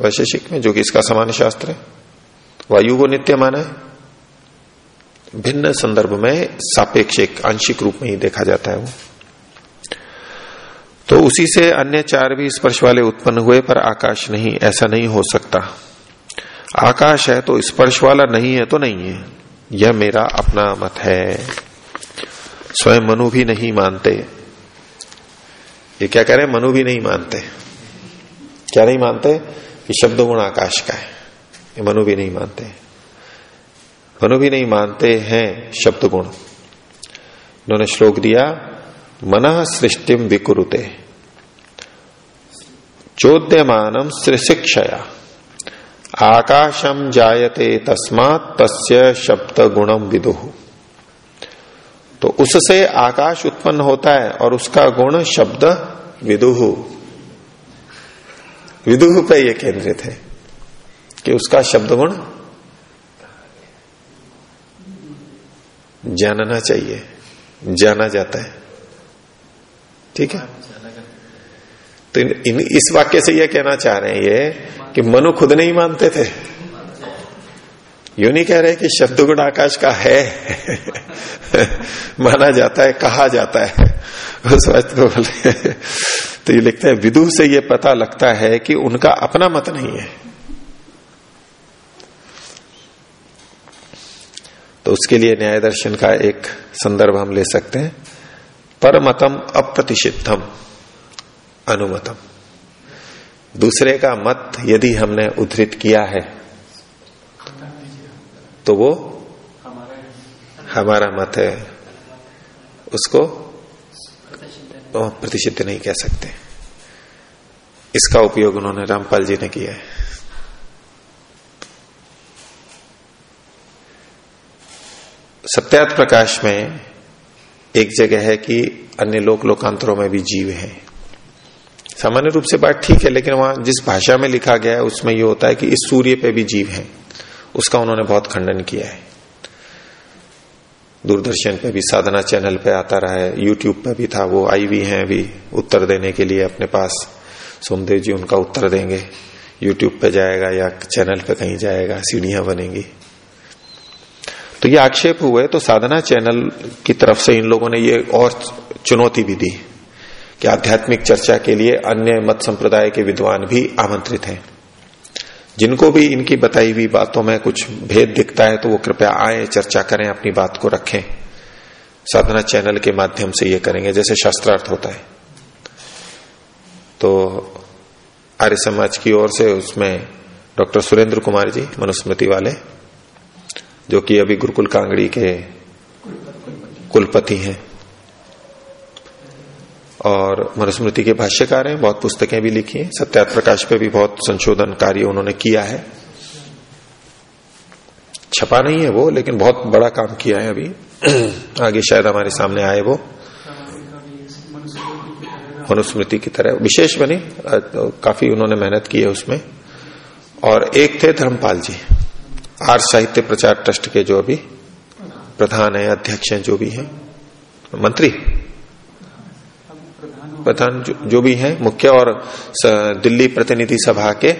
Speaker 1: वैशेषिक में, जो कि इसका समान शास्त्र है। वायु को नित्य माना है। भिन्न संदर्भ में सापेक्ष आंशिक रूप में ही देखा जाता है वो। तो उसी से अन्य चार भी स्पर्श वाले उत्पन्न हुए, पर आकाश नहीं, ऐसा नहीं हो सकता। आकाश है तो स्पर्श वाला नहीं है तो नहीं है। यह मेरा अपना मत है। स्वयं मनु भी नहीं मानते। ये क्या कह रहे हैं? मनु भी नहीं मानते। क्या नहीं मानते? कि शब्द गुण आकाश का है। ये मनु भी नहीं मानते। मनु भी नहीं मानते हैं शब्द गुण उन्होंने श्लोक दिया, मन सृष्टिम विकुरुते। चोद्यमान शिक्षया आकाशम जायते तस्मात तस्य शब्द गुणम विदुह तो उससे आकाश उत्पन्न होता है और उसका गुण शब्द विदुह विदुह पे ये केंद्रित है कि उसका शब्द गुण जानना चाहिए जाना जाता है। ठीक है? तो इन, इन, इस वाक्य से ये कहना चाह रहे हैं ये कि मनु खुद नहीं मानते थे। यू नहीं कह रहे कि शब्द गुण आकाश का है। माना जाता है कहा जाता है। उस वक्त को बोले तो ये लिखते हैं विदु से ये पता लगता है कि उनका अपना मत नहीं है। तो उसके लिए न्याय दर्शन का एक संदर्भ हम ले सकते हैं। परमतम अप्रतिषिद्धम अनुमतम। दूसरे का मत यदि हमने उद्धृत किया है तो वो हमारा मत है। उसको प्रतिषिद्ध नहीं कह सकते। इसका उपयोग उन्होंने रामपाल जी ने किया है। सत्यात प्रकाश में एक जगह है कि अन्य लोक लोकांतरों में भी जीव है। सामान्य रूप से बात ठीक है, लेकिन वहाँ जिस भाषा में लिखा गया है, उसमें यह होता है कि इस सूर्य पे भी जीव है। उसका उन्होंने बहुत खंडन किया है। दूरदर्शन पे भी, साधना चैनल पे आता रहा है यूट्यूब पे भी था, वो आई भी हैं अभी उत्तर देने के लिए अपने पास। सोमदेव जी उनका उत्तर देंगे। यूट्यूब पे जाएगा या चैनल पे कहीं जाएगा, सीढ़ियाँ बनेंगी। तो ये आक्षेप हुए तो साधना चैनल की तरफ़ से इन लोगों ने ये और चुनौती भी दी कि आध्यात्मिक चर्चा के लिए अन्य मत संप्रदाय के विद्वान भी आमंत्रित हैं। जिनको भी इनकी बताई हुई बातों में कुछ भेद दिखता है तो वो कृपया आए, चर्चा करें, अपनी बात को रखें। साधना चैनल के माध्यम से ये करेंगे, जैसे शास्त्रार्थ होता है। तो आर्य समाज की ओर से उसमें डॉक्टर सुरेंद्र कुमार जी, मनुस्मृति वाले, जो कि अभी गुरुकुल कांगड़ी के कुलपति हैं। और मनुस्मृति के भाष्यकार हैं, बहुत पुस्तकें भी लिखी हैं सत्यात प्रकाश पे भी बहुत संशोधन कार्य उन्होंने किया है। छपा नहीं है वो, लेकिन बहुत बड़ा काम किया है अभी। आगे शायद हमारे सामने आए वो। मनुस्मृति की तरह, विशेष बनी काफ़ी उन्होंने मेहनत की है उसमें। और एक थे धर्मपाल जी, आर साहित्य प्रचार ट्रस्ट के जो अभी प्रधान है, अध्यक्ष हैं, जो भी हैं। मंत्री। प्रधान जो, जो भी हैं मुख्य और दिल्ली प्रतिनिधि सभा के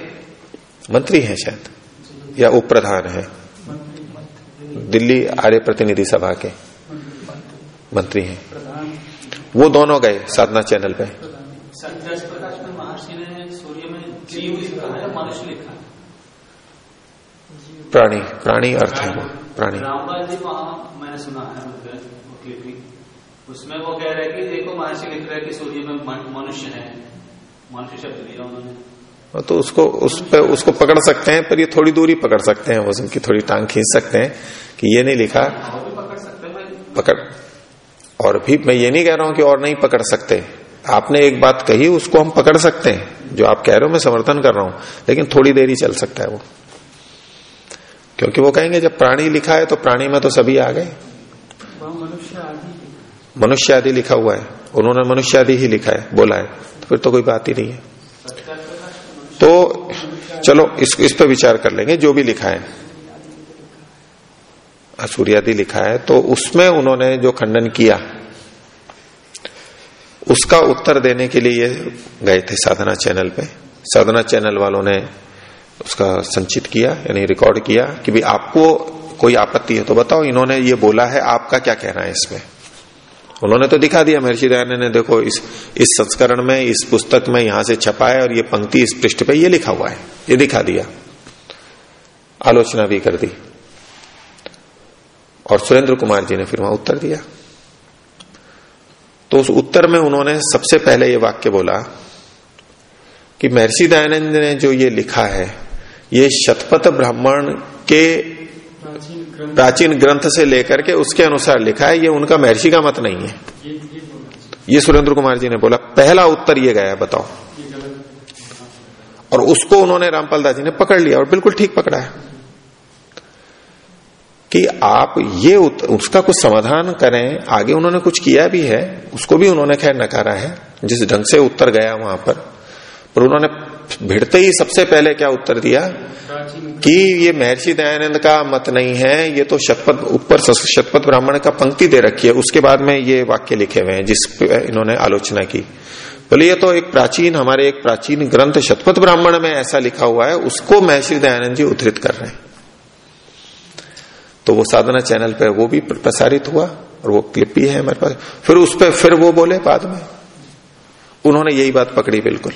Speaker 1: मंत्री हैं शायद या उप प्रधान है। दिल्ली आर्य प्रतिनिधि सभा के मंत्री हैं। वो दोनों गए साधना चैनल पे। प्राणी प्राणी अर्थ है वो प्राणी।
Speaker 3: मैंने सुना है उसमें वो कह रहे कि देखो महर्षि लिख रहे कि सूर्य में मनुष्य है। मनुष्य शब्द लिया उन्होंने।
Speaker 1: हाँ, तो उसको उस पर उसको पकड़ सकते हैं पर ये थोड़ी दूरी पकड़ सकते हैं वज़न की थोड़ी टांग खींच सकते हैं कि ये नहीं लिखा।
Speaker 3: पकड़ सकते हैं।
Speaker 1: पकड़। और भी मैं ये नहीं कह रहा हूँ कि और नहीं पकड़ सकते। आपने एक बात कही उसको हम पकड़ सकते हैं जो आप कह रहे हो मैं समर्थन कर रहा हूँ लेकिन थोड़ी देर ही चल सकता है वो। क्योंकि वो कहेंगे जब प्राणी लिखा है तो प्राणी में तो सभी आ गए। मनुष्य आदि लिखा हुआ है। उन्होंने मनुष्य आदि ही लिखा है, बोला है। तो फिर तो कोई बात ही नहीं है। तो चलो, इस इस पर विचार कर लेंगे, जो भी लिखा है। सूर्यादि लिखा है तो उसमें उन्होंने जो खंडन किया, उसका उत्तर देने के लिए ये गए थे साधना चैनल पे। साधना चैनल वालों ने उसका संचित किया, यानी रिकॉर्ड किया कि भाई आपको कोई आपत्ति है तो बताओ, इन्होंने ये बोला है, आपका क्या कहना है इसमें? उन्होंने तो दिखा दिया, महर्षि दयानंद ने देखो, इस इस संस्करण में, इस पुस्तक में यहाँ से छपा है और ये पंक्ति इस पृष्ठ पे ये लिखा हुआ है, ये दिखा दिया। आलोचना भी कर दी। और सुरेंद्र कुमार जी ने फिर वहाँ उत्तर दिया। तो उस उत्तर में उन्होंने सबसे पहले ये वाक्य बोला कि महर्षि दयानंद ने जो ये लिखा है, ये शतपथ ब्राह्मण के प्राचीन ग्रंथ से लेकर के उसके अनुसार लिखा है, ये उनका महर्षि का मत नहीं है। ये सुरेंद्र कुमार जी ने बोला, पहला उत्तर ये गया, बताओ। और उसको उन्होंने रामपाल दास जी ने पकड़ लिया और बिल्कुल ठीक पकड़ा है। कि आप ये उसका कुछ समाधान करें, आगे उन्होंने कुछ किया भी है, उसको भी उन्होंने खैर नकारा है, जिस ढंग से उत्तर गया वहाँ पर। पर उन्होंने भिड़ते ही सबसे पहले क्या उत्तर दिया? कि ये महर्षि दयानंद का मत नहीं है, ये तो शतपथ, ऊपर शतपथ ब्राह्मण का पंक्ति दे रखी है, उसके बाद में ये वाक्य लिखे हुए हैं, जिस इन्होंने आलोचना की। बोले, ये तो एक प्राचीन, हमारे एक प्राचीन ग्रंथ शतपथ ब्राह्मण में ऐसा लिखा हुआ है, उसको महर्षि दयानंद जी उद्धृत कर रहे हैं। तो वो साधना चैनल पर वो भी प्रसारित हुआ, और वो क्लिप भी है हमारे पास। फिर उस पर फिर वो बोले बाद में। उन्होंने यही बात पकड़ी बिल्कुल।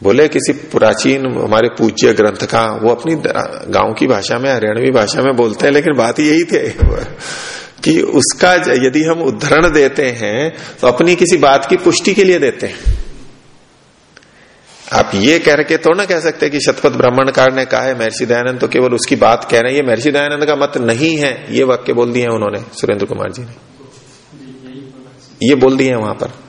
Speaker 1: बोले किसी प्राचीन, हमारे पूज्य ग्रंथ का, वो अपनी गाँव की भाषा में, हरियाणवी भाषा में बोलते हैं, लेकिन बात यही थे कि उसका यदि हम उदाहरण देते हैं तो अपनी किसी बात की पुष्टि के लिए देते हैं। आप ये कह रहे तो ना कह सकते कि शतपथ ब्राह्मणकार ने कहा है, महर्षि दयानंद तो केवल उसकी बात कह रहे हैं। ये महर्षि दयानंद का मत नहीं है, ये वाक्य बोल दिए उन्होंने, सुरेंद्र कुमार जी ने। ये बोल दिए वहाँ पर।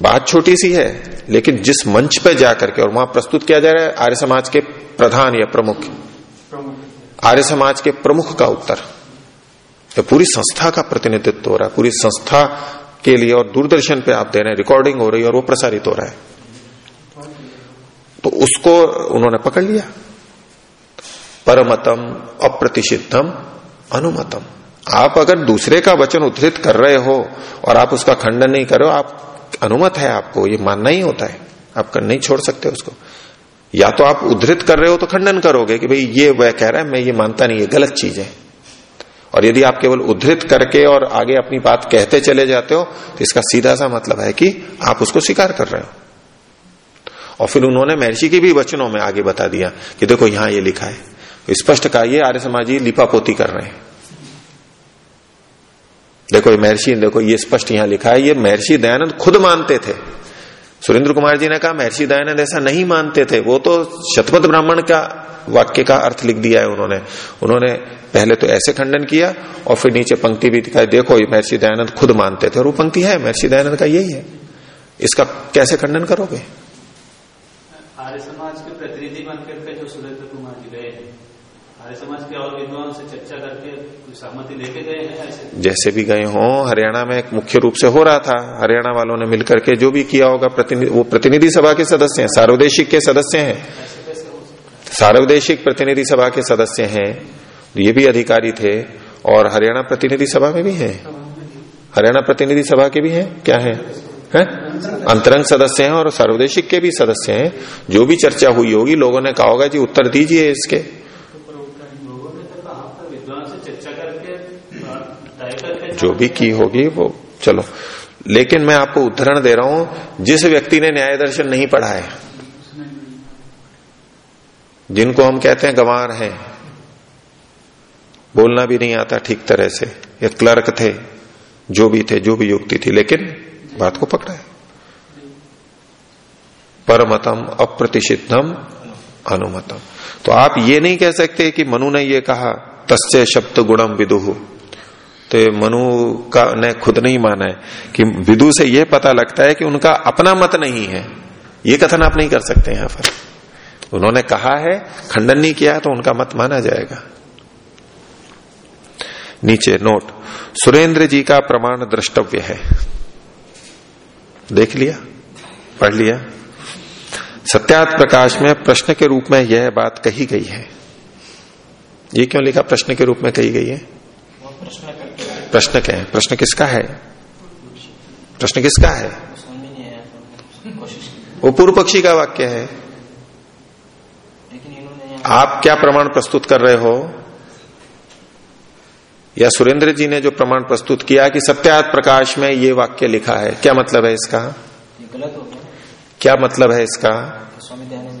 Speaker 1: बात छोटी सी है, लेकिन जिस मंच पर जाकर के और वहाँ प्रस्तुत किया जा रहा है, आर्य समाज के प्रधान या प्रमुख। आर्य समाज के प्रमुख का उत्तर तो पूरी संस्था का प्रतिनिधित्व हो रहा है, पूरी संस्था के लिए और दूरदर्शन पे आप दे रहे हैं रिकॉर्डिंग हो रही है और वो प्रसारित हो रहा है। तो उसको उन्होंने पकड़ लिया। परमतम, अप्रतिषिद्धम, अनुमतम। आप अगर दूसरे का वचन उद्धृत कर रहे हो और आप उसका खंडन नहीं कर आप अनुमत है आपको, ये मानना ही होता है। आप नहीं छोड़ सकते उसको। या तो आप उद्धृत कर रहे हो तो खंडन करोगे कि भाई ये वह कह रहा है, मैं ये मानता नहीं, ये गलत चीज़ है। और यदि आप केवल उद्धृत करके और आगे अपनी बात कहते चले जाते हो तो इसका सीधा सा मतलब है कि आप उसको स्वीकार कर रहे हो। और फिर उन्होंने महर्षि के भी वचनों में आगे बता दिया कि देखो यहाँ ये लिखा है। तो स्पष्ट कहा, ये आर्य समाजी लिपापोती कर रहे हैं। देखो ये महर्षि, देखो ये स्पष्ट यहाँ लिखा है, ये महर्षि दयानंद खुद मानते थे। सुरेंद्र कुमार जी ने कहा, महर्षि दयानंद ऐसा नहीं मानते थे। वो तो शतपथ ब्राह्मण का वाक्य का अर्थ लिख दिया है उन्होंने। उन्होंने पहले तो ऐसे खंडन किया और फिर नीचे पंक्ति भी दिखाई, देखो ये महर्षि दयानंद खुद मानते थे। और वो पंक्ति है, महर्षि दयानंद का यही है। इसका कैसे खंडन करोगे?
Speaker 3: आर्य समाज के प्रतिनिधि बनकर जो सुरेंद्र कुमार जी गए आर्य समाज के और विद्वान से चर्चा करके सहमति लेके गए हैं
Speaker 1: जैसे भी गए हों, हरियाणा में मुख्य रूप से हो रहा था। हरियाणा वालों ने मिलकर के जो भी किया होगा प्रतिनिधि वो प्रतिनिधि सभा के सदस्य हैं, सार्वदेशिक के सदस्य हैं। सार्वदेशिक प्रतिनिधि सभा के सदस्य हैं ये भी अधिकारी थे, और हरियाणा प्रतिनिधि सभा में भी है। हरियाणा प्रतिनिधि सभा के भी हैं? क्या हैं? अंतरंग सदस्य हैं और सार्वदेशिक के भी सदस्य हैं। जो भी चर्चा हुई होगी, लोगों ने कहा होगा, जी, उत्तर दीजिए इसके
Speaker 3: लोगों ने तो कहा था विद्वान से चर्चा करके तय करके
Speaker 1: जो भी की होगी वो चलो। लेकिन मैं आपको उदाहरण दे रहा हूँ, जिस व्यक्ति ने न्याय दर्शन नहीं पढ़ा है जिनको हम कहते हैं गंवार हैं, बोलना भी नहीं आता ठीक तरह से, या क्लर्क थे, जो भी थे, जो भी युक्ति थी, लेकिन बात को पकड़ा है। परमतम, अप्रतिषिद्धम, अनुमतम। तो आप ये नहीं कह सकते कि मनु ने ये कहा, तस्य शब्द गुणम विदुहु तो मनु का ने खुद नहीं माना है कि विदु से यह पता लगता है कि उनका अपना मत नहीं है। ये कथन आप नहीं कर सकते यहाँ पर। उन्होंने कहा है, खंडन नहीं किया तो उनका मत माना जाएगा। नीचे नोट, सुरेंद्र जी का प्रमाण द्रष्टव्य है। देख लिया, पढ़ लिया। सत्यात प्रकाश में प्रश्न के रूप में यह बात कही गई है। ये क्यों लिखा प्रश्न के रूप में कही गई है?
Speaker 2: प्रश्न
Speaker 1: प्रश्न क्या है? प्रश्न किसका है? प्रश्न किसका है? वो पूर्व पक्षी का वाक्य है। आप क्या प्रमाण प्रस्तुत कर रहे हो? या सुरेंद्र जी ने जो प्रमाण प्रस्तुत किया कि सत्यात प्रकाश में ये वाक्य लिखा है क्या मतलब है इसका?
Speaker 2: गलत हो गया।
Speaker 1: क्या मतलब है इसका?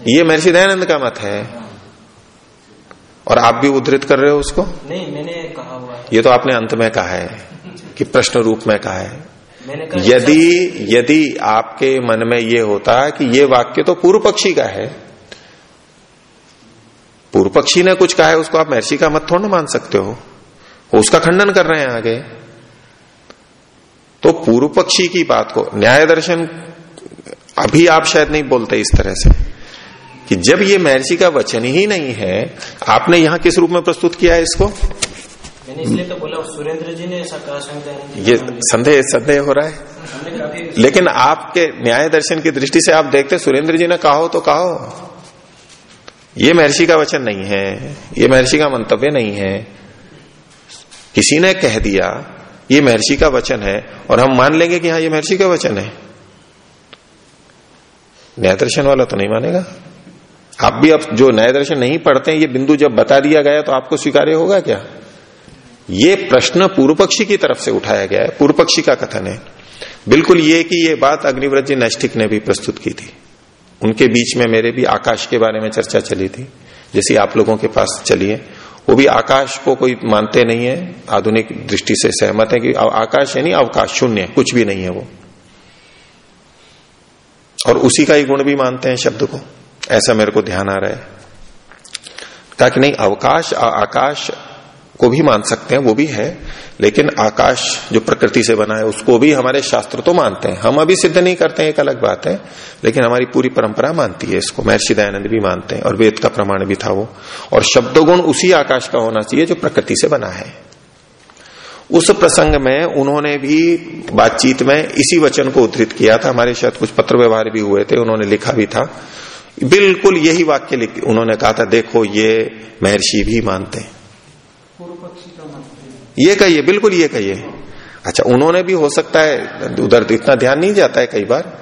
Speaker 1: ये महर्षि दयानंद का मत है।
Speaker 2: हाँ।
Speaker 1: और आप भी उद्धृत कर रहे हो उसको?
Speaker 2: नहीं मैंने कहा हुआ है।
Speaker 1: ये तो आपने अंत में कहा है कि प्रश्न रूप में कहा है। यदि यदि आपके मन में ये होता है कि ये वाक्य तो पूर्व पक्षी का है पूर्व पक्षी ने कुछ कहा है उसको आप महर्षि का मत थोड़ा ना मान सकते हो। उसका खंडन कर रहे हैं आगे। तो पूर्व पक्षी की बात को न्याय दर्शन अभी आप शायद नहीं बोलते इस तरह से। कि जब ये महर्षि का वचन ही नहीं है आपने यहाँ किस रूप में प्रस्तुत किया है इसको?
Speaker 2: मैंने इसलिए तो बोला सुरेंद्र जी ने ऐसा कहा जी
Speaker 1: ये संदेह संदेह हो रहा है। लेकिन आपके न्याय दर्शन की दृष्टि से आप देखते सुरेंद्र जी ने कहो तो कहो ये महर्षि का वचन नहीं है ये महर्षि का मंतव्य नहीं है। किसी ने कह दिया ये महर्षि का वचन है और हम मान लेंगे कि हाँ ये महर्षि का वचन है। न्याय दर्शन वाला तो नहीं मानेगा। आप भी अब जो नए दर्शन नहीं पढ़ते हैं, ये बिंदु जब बता दिया गया तो आपको स्वीकार्य होगा क्या? ये प्रश्न पूर्व पक्षी की तरफ़ से उठाया गया है, पूर्व पक्षी का कथन है। बिल्कुल ये कि ये बात अग्निव्रत जी नैष्ठिक ने भी प्रस्तुत की थी। उनके बीच में मेरे भी आकाश के बारे में चर्चा चली थी, जैसे आप लोगों के पास चली है वो भी आकाश को कोई मानते नहीं है, आधुनिक दृष्टि से सहमत है कि आकाश यानी अवकाश, शून्य, कुछ भी नहीं है वो। और उसी का ही गुण भी मानते हैं शब्द को। ऐसा मेरे को ध्यान आ रहा है। कहा कि नहीं, अवकाश आकाश को भी मान सकते हैं, वो भी है, लेकिन आकाश जो प्रकृति से बना है, उसको भी हमारे शास्त्र तो मानते हैं। हम अभी सिद्ध नहीं करते हैं, एक अलग बात है, लेकिन हमारी पूरी परंपरा मानती है इसको। महर्षि दयानंद भी मानते हैं, और वेद का प्रमाण भी था वो। और शब्द गुण उसी आकाश का होना चाहिए जो प्रकृति से बना है। उस प्रसंग में उन्होंने भी बातचीत में इसी वचन को उद्धृत किया था। हमारे शायद कुछ पत्र व्यवहार भी हुए थे, उन्होंने लिखा भी था। बिल्कुल यही वाक्य लिख उन्होंने कहा था देखो ये महर्षि भी मानते हैं। ये कहिए बिल्कुल ये कहिए। अच्छा उन्होंने भी हो सकता है उधर इतना ध्यान नहीं जाता है कई बार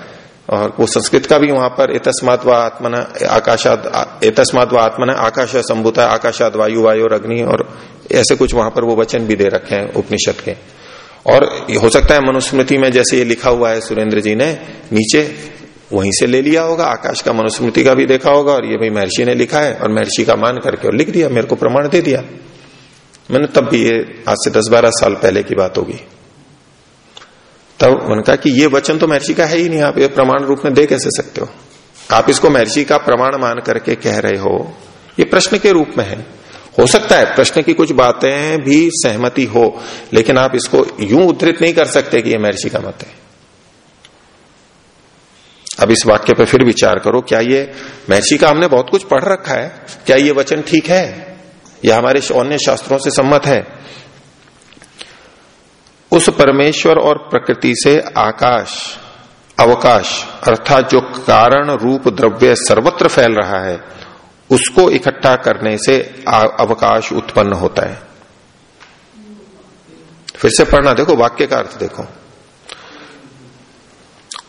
Speaker 1: और वो संस्कृत का भी वहाँ पर एतस्मात व आत्मना आकाशाद एतस्मात व आत्मना आकाश संभुता आकाशाद वायु वायु और अग्नि और ऐसे कुछ वहाँ पर वो वचन भी दे रखे हैं उपनिषद के। और हो सकता है मनुस्मृति में जैसे ये लिखा हुआ है सुरेंद्र जी ने नीचे वहीं से ले लिया होगा, आकाश का मनुस्मृति का भी देखा होगा, और ये भाई महर्षि ने लिखा है, और महर्षि का मान करके, और लिख दिया, मेरे को प्रमाण दे दिया। मैंने तब भी ये, आज से दस बारह साल पहले की बात होगी। तब उन्होंने कहा कि ये वचन तो महर्षि का है ही नहीं, आप ये प्रमाण रूप में दे कैसे सकते हो? आप इसको महर्षि का प्रमाण मान करके कह रहे हो, ये प्रश्न के रूप में है। हो सकता है प्रश्न की कुछ बातें भी सहमति हो, लेकिन आप इसको यूँ उद्धृत नहीं कर सकते कि ये महर्षि का मत है। अब इस वाक्य पर फिर विचार करो, क्या ये महर्षि का हमने बहुत कुछ पढ़ रखा है? क्या ये वचन ठीक है? यह हमारे अन्य शास्त्रों से सम्मत है? उस परमेश्वर और प्रकृति से आकाश, अवकाश, अर्थात जो कारण रूप द्रव्य सर्वत्र फैल रहा है, उसको इकट्ठा करने से अवकाश उत्पन्न होता है। फिर से पढ़ना, देखो, वाक्य का अर्थ देखो।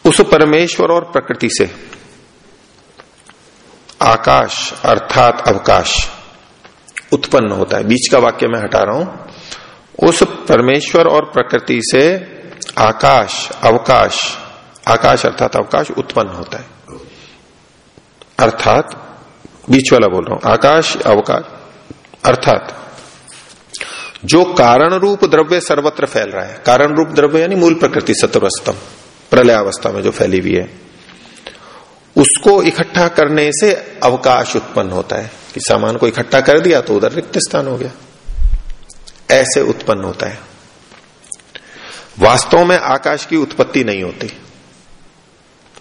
Speaker 1: उस परमेश्वर और प्रकृति से। आकाश अर्थात अवकाश उत्पन्न होता है। बीच का वाक्य मैं हटा रहा हूँ। उस परमेश्वर और प्रकृति से आकाश, अवकाश, आकाश अर्थात अवकाश उत्पन्न होता है। अर्थात, बीच वाला बोल रहा हूँ, आकाश, अवकाश, अर्थात। जो कारण रूप द्रव्य सर्वत्र फैल रहा है। कारण रूप द्रव्य यानी मूल प्रकृति सतुरस्तम प्रलय अवस्था में जो फैली हुई है, उसको इकट्ठा करने से अवकाश उत्पन्न होता है। कि सामान को इकट्ठा कर दिया तो उधर रिक्त स्थान हो गया। ऐसे उत्पन्न होता है। वास्तव में आकाश की उत्पत्ति नहीं होती।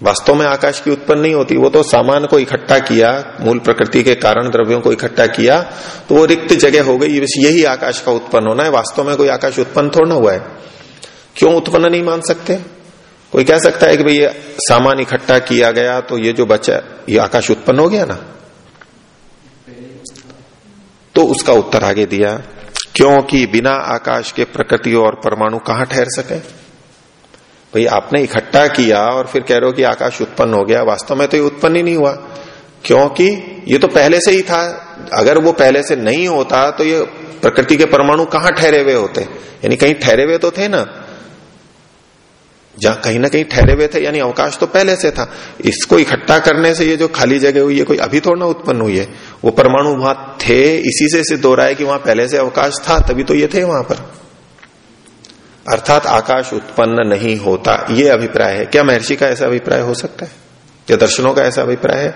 Speaker 1: वास्तव में आकाश की उत्पन्न नहीं होती। वो तो सामान को इकट्ठा किया, मूल प्रकृति के कारण द्रव्यों को इकट्ठा किया तो वो रिक्त जगह हो गई। बस यही आकाश का उत्पन्न होना है। वास्तव में कोई आकाश उत्पन्न थोड़ा हुआ है। क्यों उत्पन्न नहीं मान सकते? कोई कह सकता है कि भाई ये सामान इकट्ठा किया गया तो ये जो बचा, ये आकाश उत्पन्न हो गया ना? तो उसका उत्तर आगे दिया, क्योंकि बिना आकाश के प्रकृति और परमाणु कहाँ ठहर सके? भाई आपने इकट्ठा किया और फिर कह रहे हो कि आकाश उत्पन्न हो गया, वास्तव में तो ये उत्पन्न ही नहीं हुआ। क्योंकि ये तो पहले से ही था, अगर वो पहले से नहीं होता तो ये प्रकृति के परमाणु कहाँ ठहरे हुए होते? यानी कहीं ठहरे हुए तो थे ना? जहाँ कहीं ना कहीं ठहरे हुए थे, यानी अवकाश तो पहले से था। इसको इकट्ठा करने से ये जो खाली जगह हुई है कोई अभी थोड़ा ना उत्पन्न हुई है। वो परमाणु वहाँ थे, इसी से सिद्ध हो रहा है कि वहाँ पहले से अवकाश था, तभी तो ये थे वहाँ पर। अर्थात आकाश उत्पन्न नहीं होता, ये अभिप्राय है। क्या महर्षि का ऐसा अभिप्राय हो सकता है? क्या दर्शनों का ऐसा अभिप्राय है?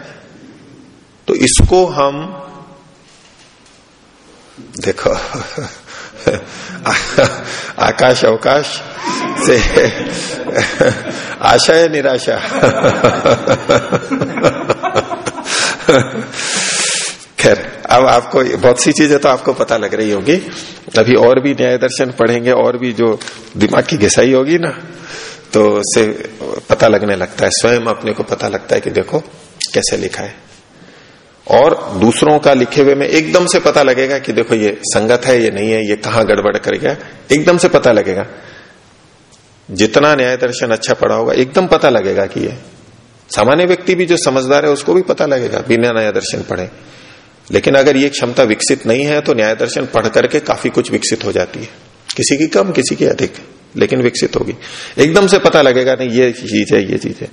Speaker 1: तो इसको हम, देखो आकाश, अवकाश। से आशा है निराशा? खैर, अब आपको बहुत सी चीज़ें तो आपको पता लग रही होगी। अभी और भी न्याय दर्शन पढ़ेंगे, और भी जो दिमाग की घिसाई होगी ना तो से पता लगने लगता है, स्वयं अपने को पता लगता है कि देखो, कैसे लिखा है। और दूसरों का लिखे हुए में एकदम से पता लगेगा कि देखो ये संगत है, ये नहीं है, ये कहाँ गड़बड़ कर गया। एकदम से पता लगेगा। जितना न्याय दर्शन अच्छा पढ़ा होगा, एकदम पता लगेगा कि ये सामान्य व्यक्ति भी जो समझदार है, उसको भी पता लगेगा, बिना न्याय दर्शन पढ़े। लेकिन अगर ये क्षमता विकसित नहीं है तो न्याय दर्शन पढ़ करके काफ़ी कुछ विकसित हो जाती है। किसी की कम, किसी की अधिक, लेकिन विकसित होगी। एकदम से पता लगेगा, नहीं, ये चीज़ है, ये चीज़ है।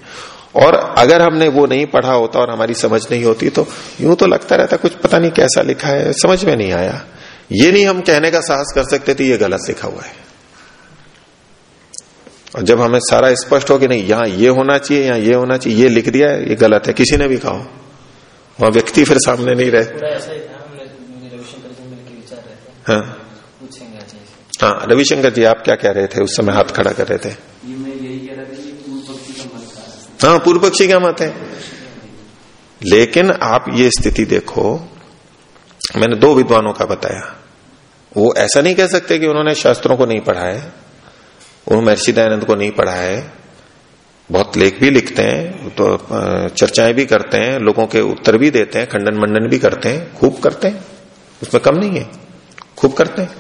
Speaker 1: और अगर हमने वो नहीं पढ़ा होता और हमारी समझ नहीं होती तो यूँ तो लगता रहता कुछ पता नहीं कैसा लिखा है समझ में नहीं आया। ये नहीं हम कहने का साहस कर सकते थे ये गलत लिखा हुआ है। और जब हमें सारा स्पष्ट हो कि नहीं यहाँ ये होना चाहिए यहाँ ये होना चाहिए ये लिख दिया है ये गलत है किसी ने भी कहा वहाँ व्यक्ति फिर सामने नहीं रहे।
Speaker 2: ही
Speaker 1: हाँ रविशंकर जी आप क्या कह रहे थे? उस समय हाथ खड़ा कर रहे थे
Speaker 3: ये मैं यही कह रहा था कि पूर्व पक्षी का मत था
Speaker 1: हाँ पूर्व पक्षी क्या मत है? लेकिन आप ये स्थिति देखो, मैंने दो विद्वानों का बताया। वो ऐसा नहीं कह सकते कि उन्होंने शास्त्रों को नहीं पढ़ा है उन्होंने महर्षि दयानंद को नहीं पढ़ा है बहुत लेख भी लिखते हैं तो चर्चाएँ भी करते हैं, लोगों के उत्तर भी देते हैं, खंडन मंडन भी करते हैं, खूब करते हैं। उसमें कम नहीं है, खूब करते हैं।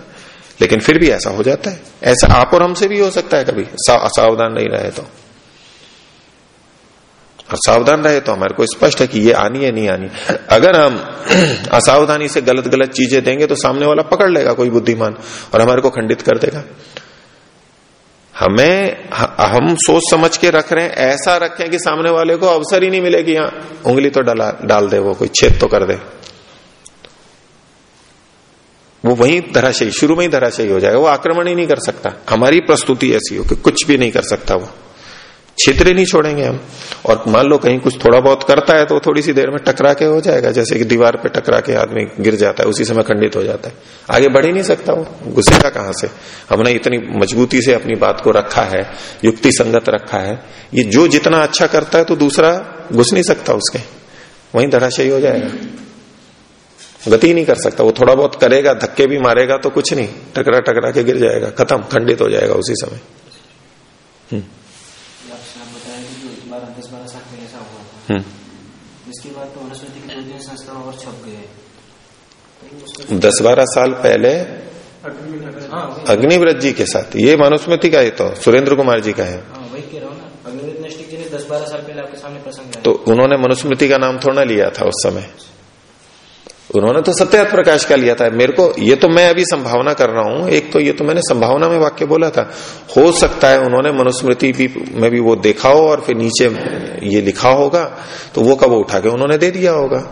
Speaker 1: लेकिन फिर भी ऐसा हो जाता है। ऐसा आप और हमसे भी हो सकता है कभी। सावधान नहीं रहे तो। और सावधान रहे तो हमारे को स्पष्ट है कि ये आनी है, नहीं आनी अगर हम असावधानी से गलत गलत चीज़ें देंगे तो सामने वाला पकड़ लेगा कोई बुद्धिमान और हमारे को खंडित कर देगा। हमें, हम सोच समझ के रख रहे हैं, ऐसा रखें कि सामने वाले को अवसर ही नहीं मिले कि यहाँ उंगली तो डाला, डाल दे वो, कोई छेद तो कर दे। वो वहीं धराशयी शुरू में ही धराशयी हो जाएगा, वो आक्रमण ही नहीं कर सकता। हमारी प्रस्तुति ऐसी हो कि कुछ भी नहीं कर सकता वो। छिद्र नहीं छोड़ेंगे हम। और मान लो कहीं कुछ थोड़ा बहुत करता है तो थोड़ी सी देर में टकरा के हो जाएगा, जैसे कि दीवार पे टकरा के आदमी गिर जाता है, उसी समय खंडित हो जाता है। आगे बढ़ ही नहीं सकता वो। घुसेगा कहाँ से? हमने इतनी मजबूती से अपनी बात को रखा है, युक्ति संगत रखा है। ये जो जितना अच्छा करता है तो दूसरा घुस नहीं सकता उसके। वहीं धराशयी हो जाएगा। गति नहीं कर सकता। वो थोड़ा बहुत करेगा, धक्के भी मारेगा तो कुछ नहीं। टकरा टकरा के गिर जाएगा, खत्म, खंडित हो जाएगा उसी समय।
Speaker 2: आपसे आप बताया कि जो बारह दस बारह साल पहले ऐसा हुआ था
Speaker 1: हम्म
Speaker 2: इसके बाद तो अनुसूची के दो तीन संस्करण और छप गए।
Speaker 1: दस बारह साल पहले अग्निव्रत जी के साथ। ये मानुस्मृति का ही तो सुरेंद्र कुमार जी का है।
Speaker 2: हाँ दस बारह साल पहले आपके सामने प्रसंग
Speaker 1: तो उन्होंने मनुस्मृति का नाम थोड़ा लिया था उस समय। उन्होंने तो सत्यात प्रकाश का लिया था। मेरे को, ये तो मैं अभी संभावना कर रहा हूँ। एक तो ये तो मैंने संभावना में वाक्य बोला था। हो सकता है उन्होंने मनुस्मृति भी, में भी वो देखा हो और फिर नीचे ये लिखा होगा तो वो कब उठा के उन्होंने दे दिया होगा?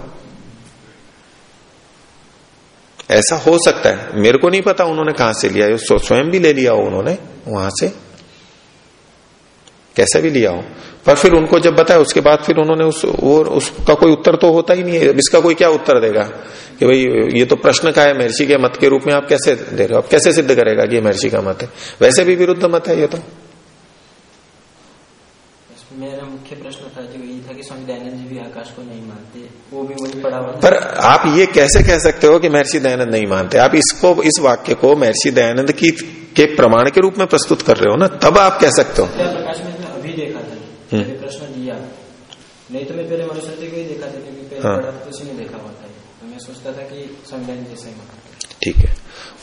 Speaker 1: ऐसा हो सकता है। मेरे को नहीं पता उन्होंने कहाँ से लिया स्वयं भी ले लिया हो उन्होंने, वहाँ से। कैसे भी लिया हो। पर फिर उनको जब बताया उसके बाद फिर उन्होंने उस वो उसका कोई उत्तर तो होता ही नहीं है। इसका कोई क्या उत्तर देगा? कि भाई ये तो प्रश्न का है महर्षि के मत के रूप में आप कैसे दे रहे हो? आप कैसे सिद्ध करेगा कि ये महर्षि का मत है? वैसे भी विरुद्ध मत है ये तो।
Speaker 2: मेरा मुख्य प्रश्न था जो यही था कि स्वामी दयानंद जी भी आकाश को नहीं मानते वो भी वही पढ़ा हुआ
Speaker 1: पर आप ये कैसे कह सकते हो कि महर्षि दयानंद नहीं मानते? आप इसको इस वाक्य को महर्षि दयानंद की के प्रमाण के रूप में प्रस्तुत कर रहे हो ना? तब आप कह सकते हो।
Speaker 2: में इसमें अभी देखा था मैंने प्रश्न दिया नहीं तो मैं पहले मनुष्य को ही देखा था क्योंकि पहले
Speaker 1: हाँ।
Speaker 2: पढ़ा तो उसी ने देखा हुआ था। तो मैं सोचता था कि दयानंद जैसा ही
Speaker 1: ठीक है।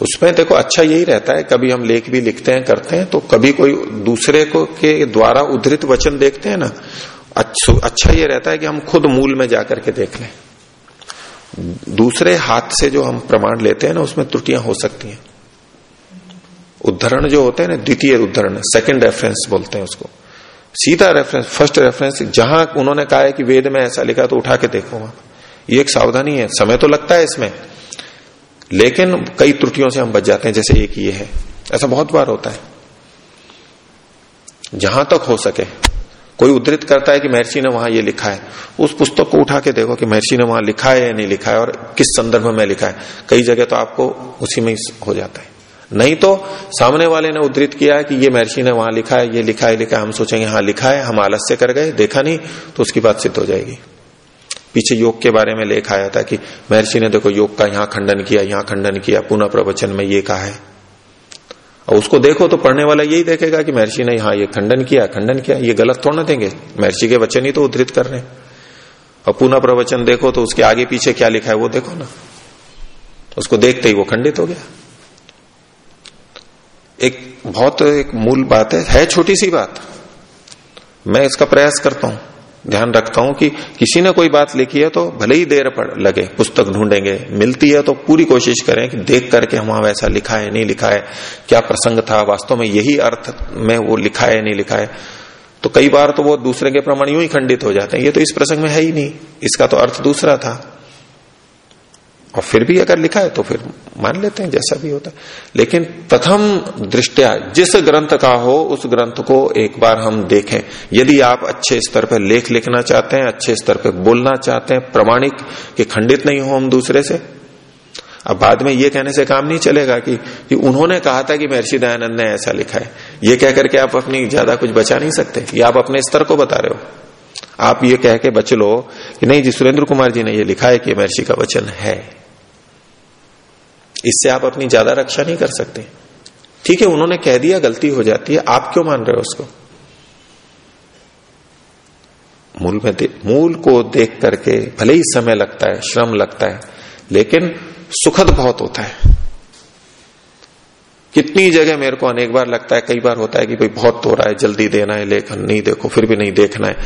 Speaker 1: उसमें देखो अच्छा यही रहता है कभी हम लेख भी लिखते हैं करते हैं तो कभी कोई दूसरे को के द्वारा उद्धृत वचन देखते हैं ना अच्छा अच्छा ये रहता है कि हम खुद मूल में जाकर के देख लें। दूसरे हाथ से जो हम प्रमाण लेते हैं ना उसमें त्रुटियाँ हो सकती हैं। उद्धरण जो होते हैं ना द्वितीय उद्धरण सेकंड रेफरेंस बोलते हैं उसको। सीधा रेफरेंस फ़र्स्ट रेफरेंस जहाँ उन्होंने कहा है कि वेद में ऐसा लिखा तो उठा के देखो वहाँ। ये एक सावधानी है, समय तो लगता है इसमें। लेकिन कई त्रुटियों से हम बच जाते हैं, जैसे एक ये है। ऐसा बहुत बार होता है। जहाँ तक हो सके, कोई उद्धृत करता है कि महर्षि ने वहाँ ये लिखा है, उस पुस्तक को उठा के देखो कि महर्षि ने वहाँ लिखा है या नहीं लिखा है, और किस संदर्भ में लिखा है। कई जगह तो आपको उसी में ही हो जाता है। नहीं तो सामने वाले ने उद्धृत किया है कि ये महर्षि ने वहाँ लिखा है, ये लिखा है लिखा है, हम सोचेंगे हाँ लिखा है, हम आलस्य कर गए, देखा नहीं तो उसकी बात सिद्ध हो जाएगी। पीछे योग के बारे में लेख आया था कि महर्षि ने देखो योग का यहाँ खंडन किया, यहाँ खंडन किया, पुनः प्रवचन में ये कहा है। और उसको देखो तो पढ़ने वाला यही देखेगा कि महर्षि ने यहाँ ये खंडन किया खंडन किया, ये गलत थोड़ा ना देंगे, महर्षि के वचन ही तो उद्धृत कर रहे हैं। और पुनः प्रवचन देखो तो उसके आगे पीछे क्या लिखा है वो देखो ना। उसको देखते ही वो खंडित हो गया। एक बहुत एक मूल बात है है छोटी सी बात। मैं इसका प्रयास करता हूँ, ध्यान रखता हूँ कि किसी ने कोई बात लिखी है तो भले ही देर पड़ लगे, पुस्तक ढूंढेंगे, मिलती है तो पूरी कोशिश करें कि देख करके वहाँ वैसा लिखा है, नहीं लिखा है, क्या प्रसंग था, वास्तव में यही अर्थ में वो लिखा है, नहीं लिखा है। तो कई बार तो वो दूसरे के प्रमाण यूँ ही खंडित हो जाते हैं, ये तो इस प्रसंग में है ही नहीं, इसका तो अर्थ दूसरा था। और फिर भी अगर लिखा है तो फिर मान लेते हैं जैसा भी होता है। लेकिन प्रथम दृष्टिया जिस ग्रंथ का हो उस ग्रंथ को एक बार हम देखें। यदि आप अच्छे स्तर पर लेख लिखना चाहते हैं अच्छे स्तर पर बोलना चाहते हैं प्रमाणिक कि खंडित नहीं हो हम दूसरे से अब बाद में ये कहने से काम नहीं चलेगा कि, कि उन्होंने कहा था कि महर्षि दयानंद ने ऐसा लिखा है। ये कह करके आप अपनी ज़्यादा कुछ बचा नहीं सकते ये आप अपने स्तर को बता रहे हो। आप ये कह के बच लो कि नहीं जी सुरेंद्र कुमार जी ने ये लिखा है कि महर्षि का वचन है। इससे आप अपनी ज़्यादा रक्षा नहीं कर सकते। ठीक है, उन्होंने कह दिया, गलती हो जाती है। आप क्यों मान रहे हो उसको? मूल में मूल को देख करके भले ही समय लगता है, श्रम लगता है, लेकिन सुखद बहुत होता है। कितनी जगह मेरे को अनेक बार लगता है, कई बार होता है कि भाई बहुत हो रहा है, जल्दी देना है, लेखन नहीं देखो, फिर भी नहीं देखना है।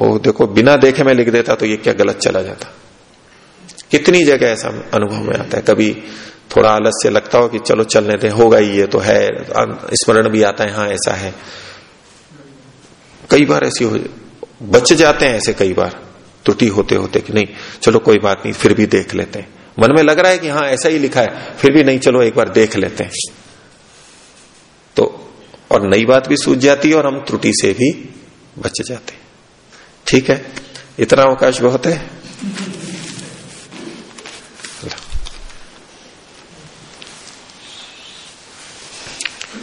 Speaker 1: वो देखो, बिना देखे मैं लिख देता तो ये क्या गलत चला जाता। कितनी जगह ऐसा अनुभव में आता है, कभी थोड़ा आलस्य लगता हो कि चलो चलने दे, होगा ही ये तो है स्मरण भी आता है हाँ ऐसा है। कई बार ऐसी हो, बच जाते हैं ऐसे कई बार, त्रुटि होते होते कि नहीं, चलो कोई बात नहीं, फिर भी देख लेते हैं। मन में लग रहा है कि हाँ ऐसा ही लिखा है, फिर भी नहीं, चलो एक बार देख लेते हैं। तो और नई बात भी सूझ जाती है और हम त्रुटि से भी बच जाते ठीक है? इतना अवकाश बहुत है।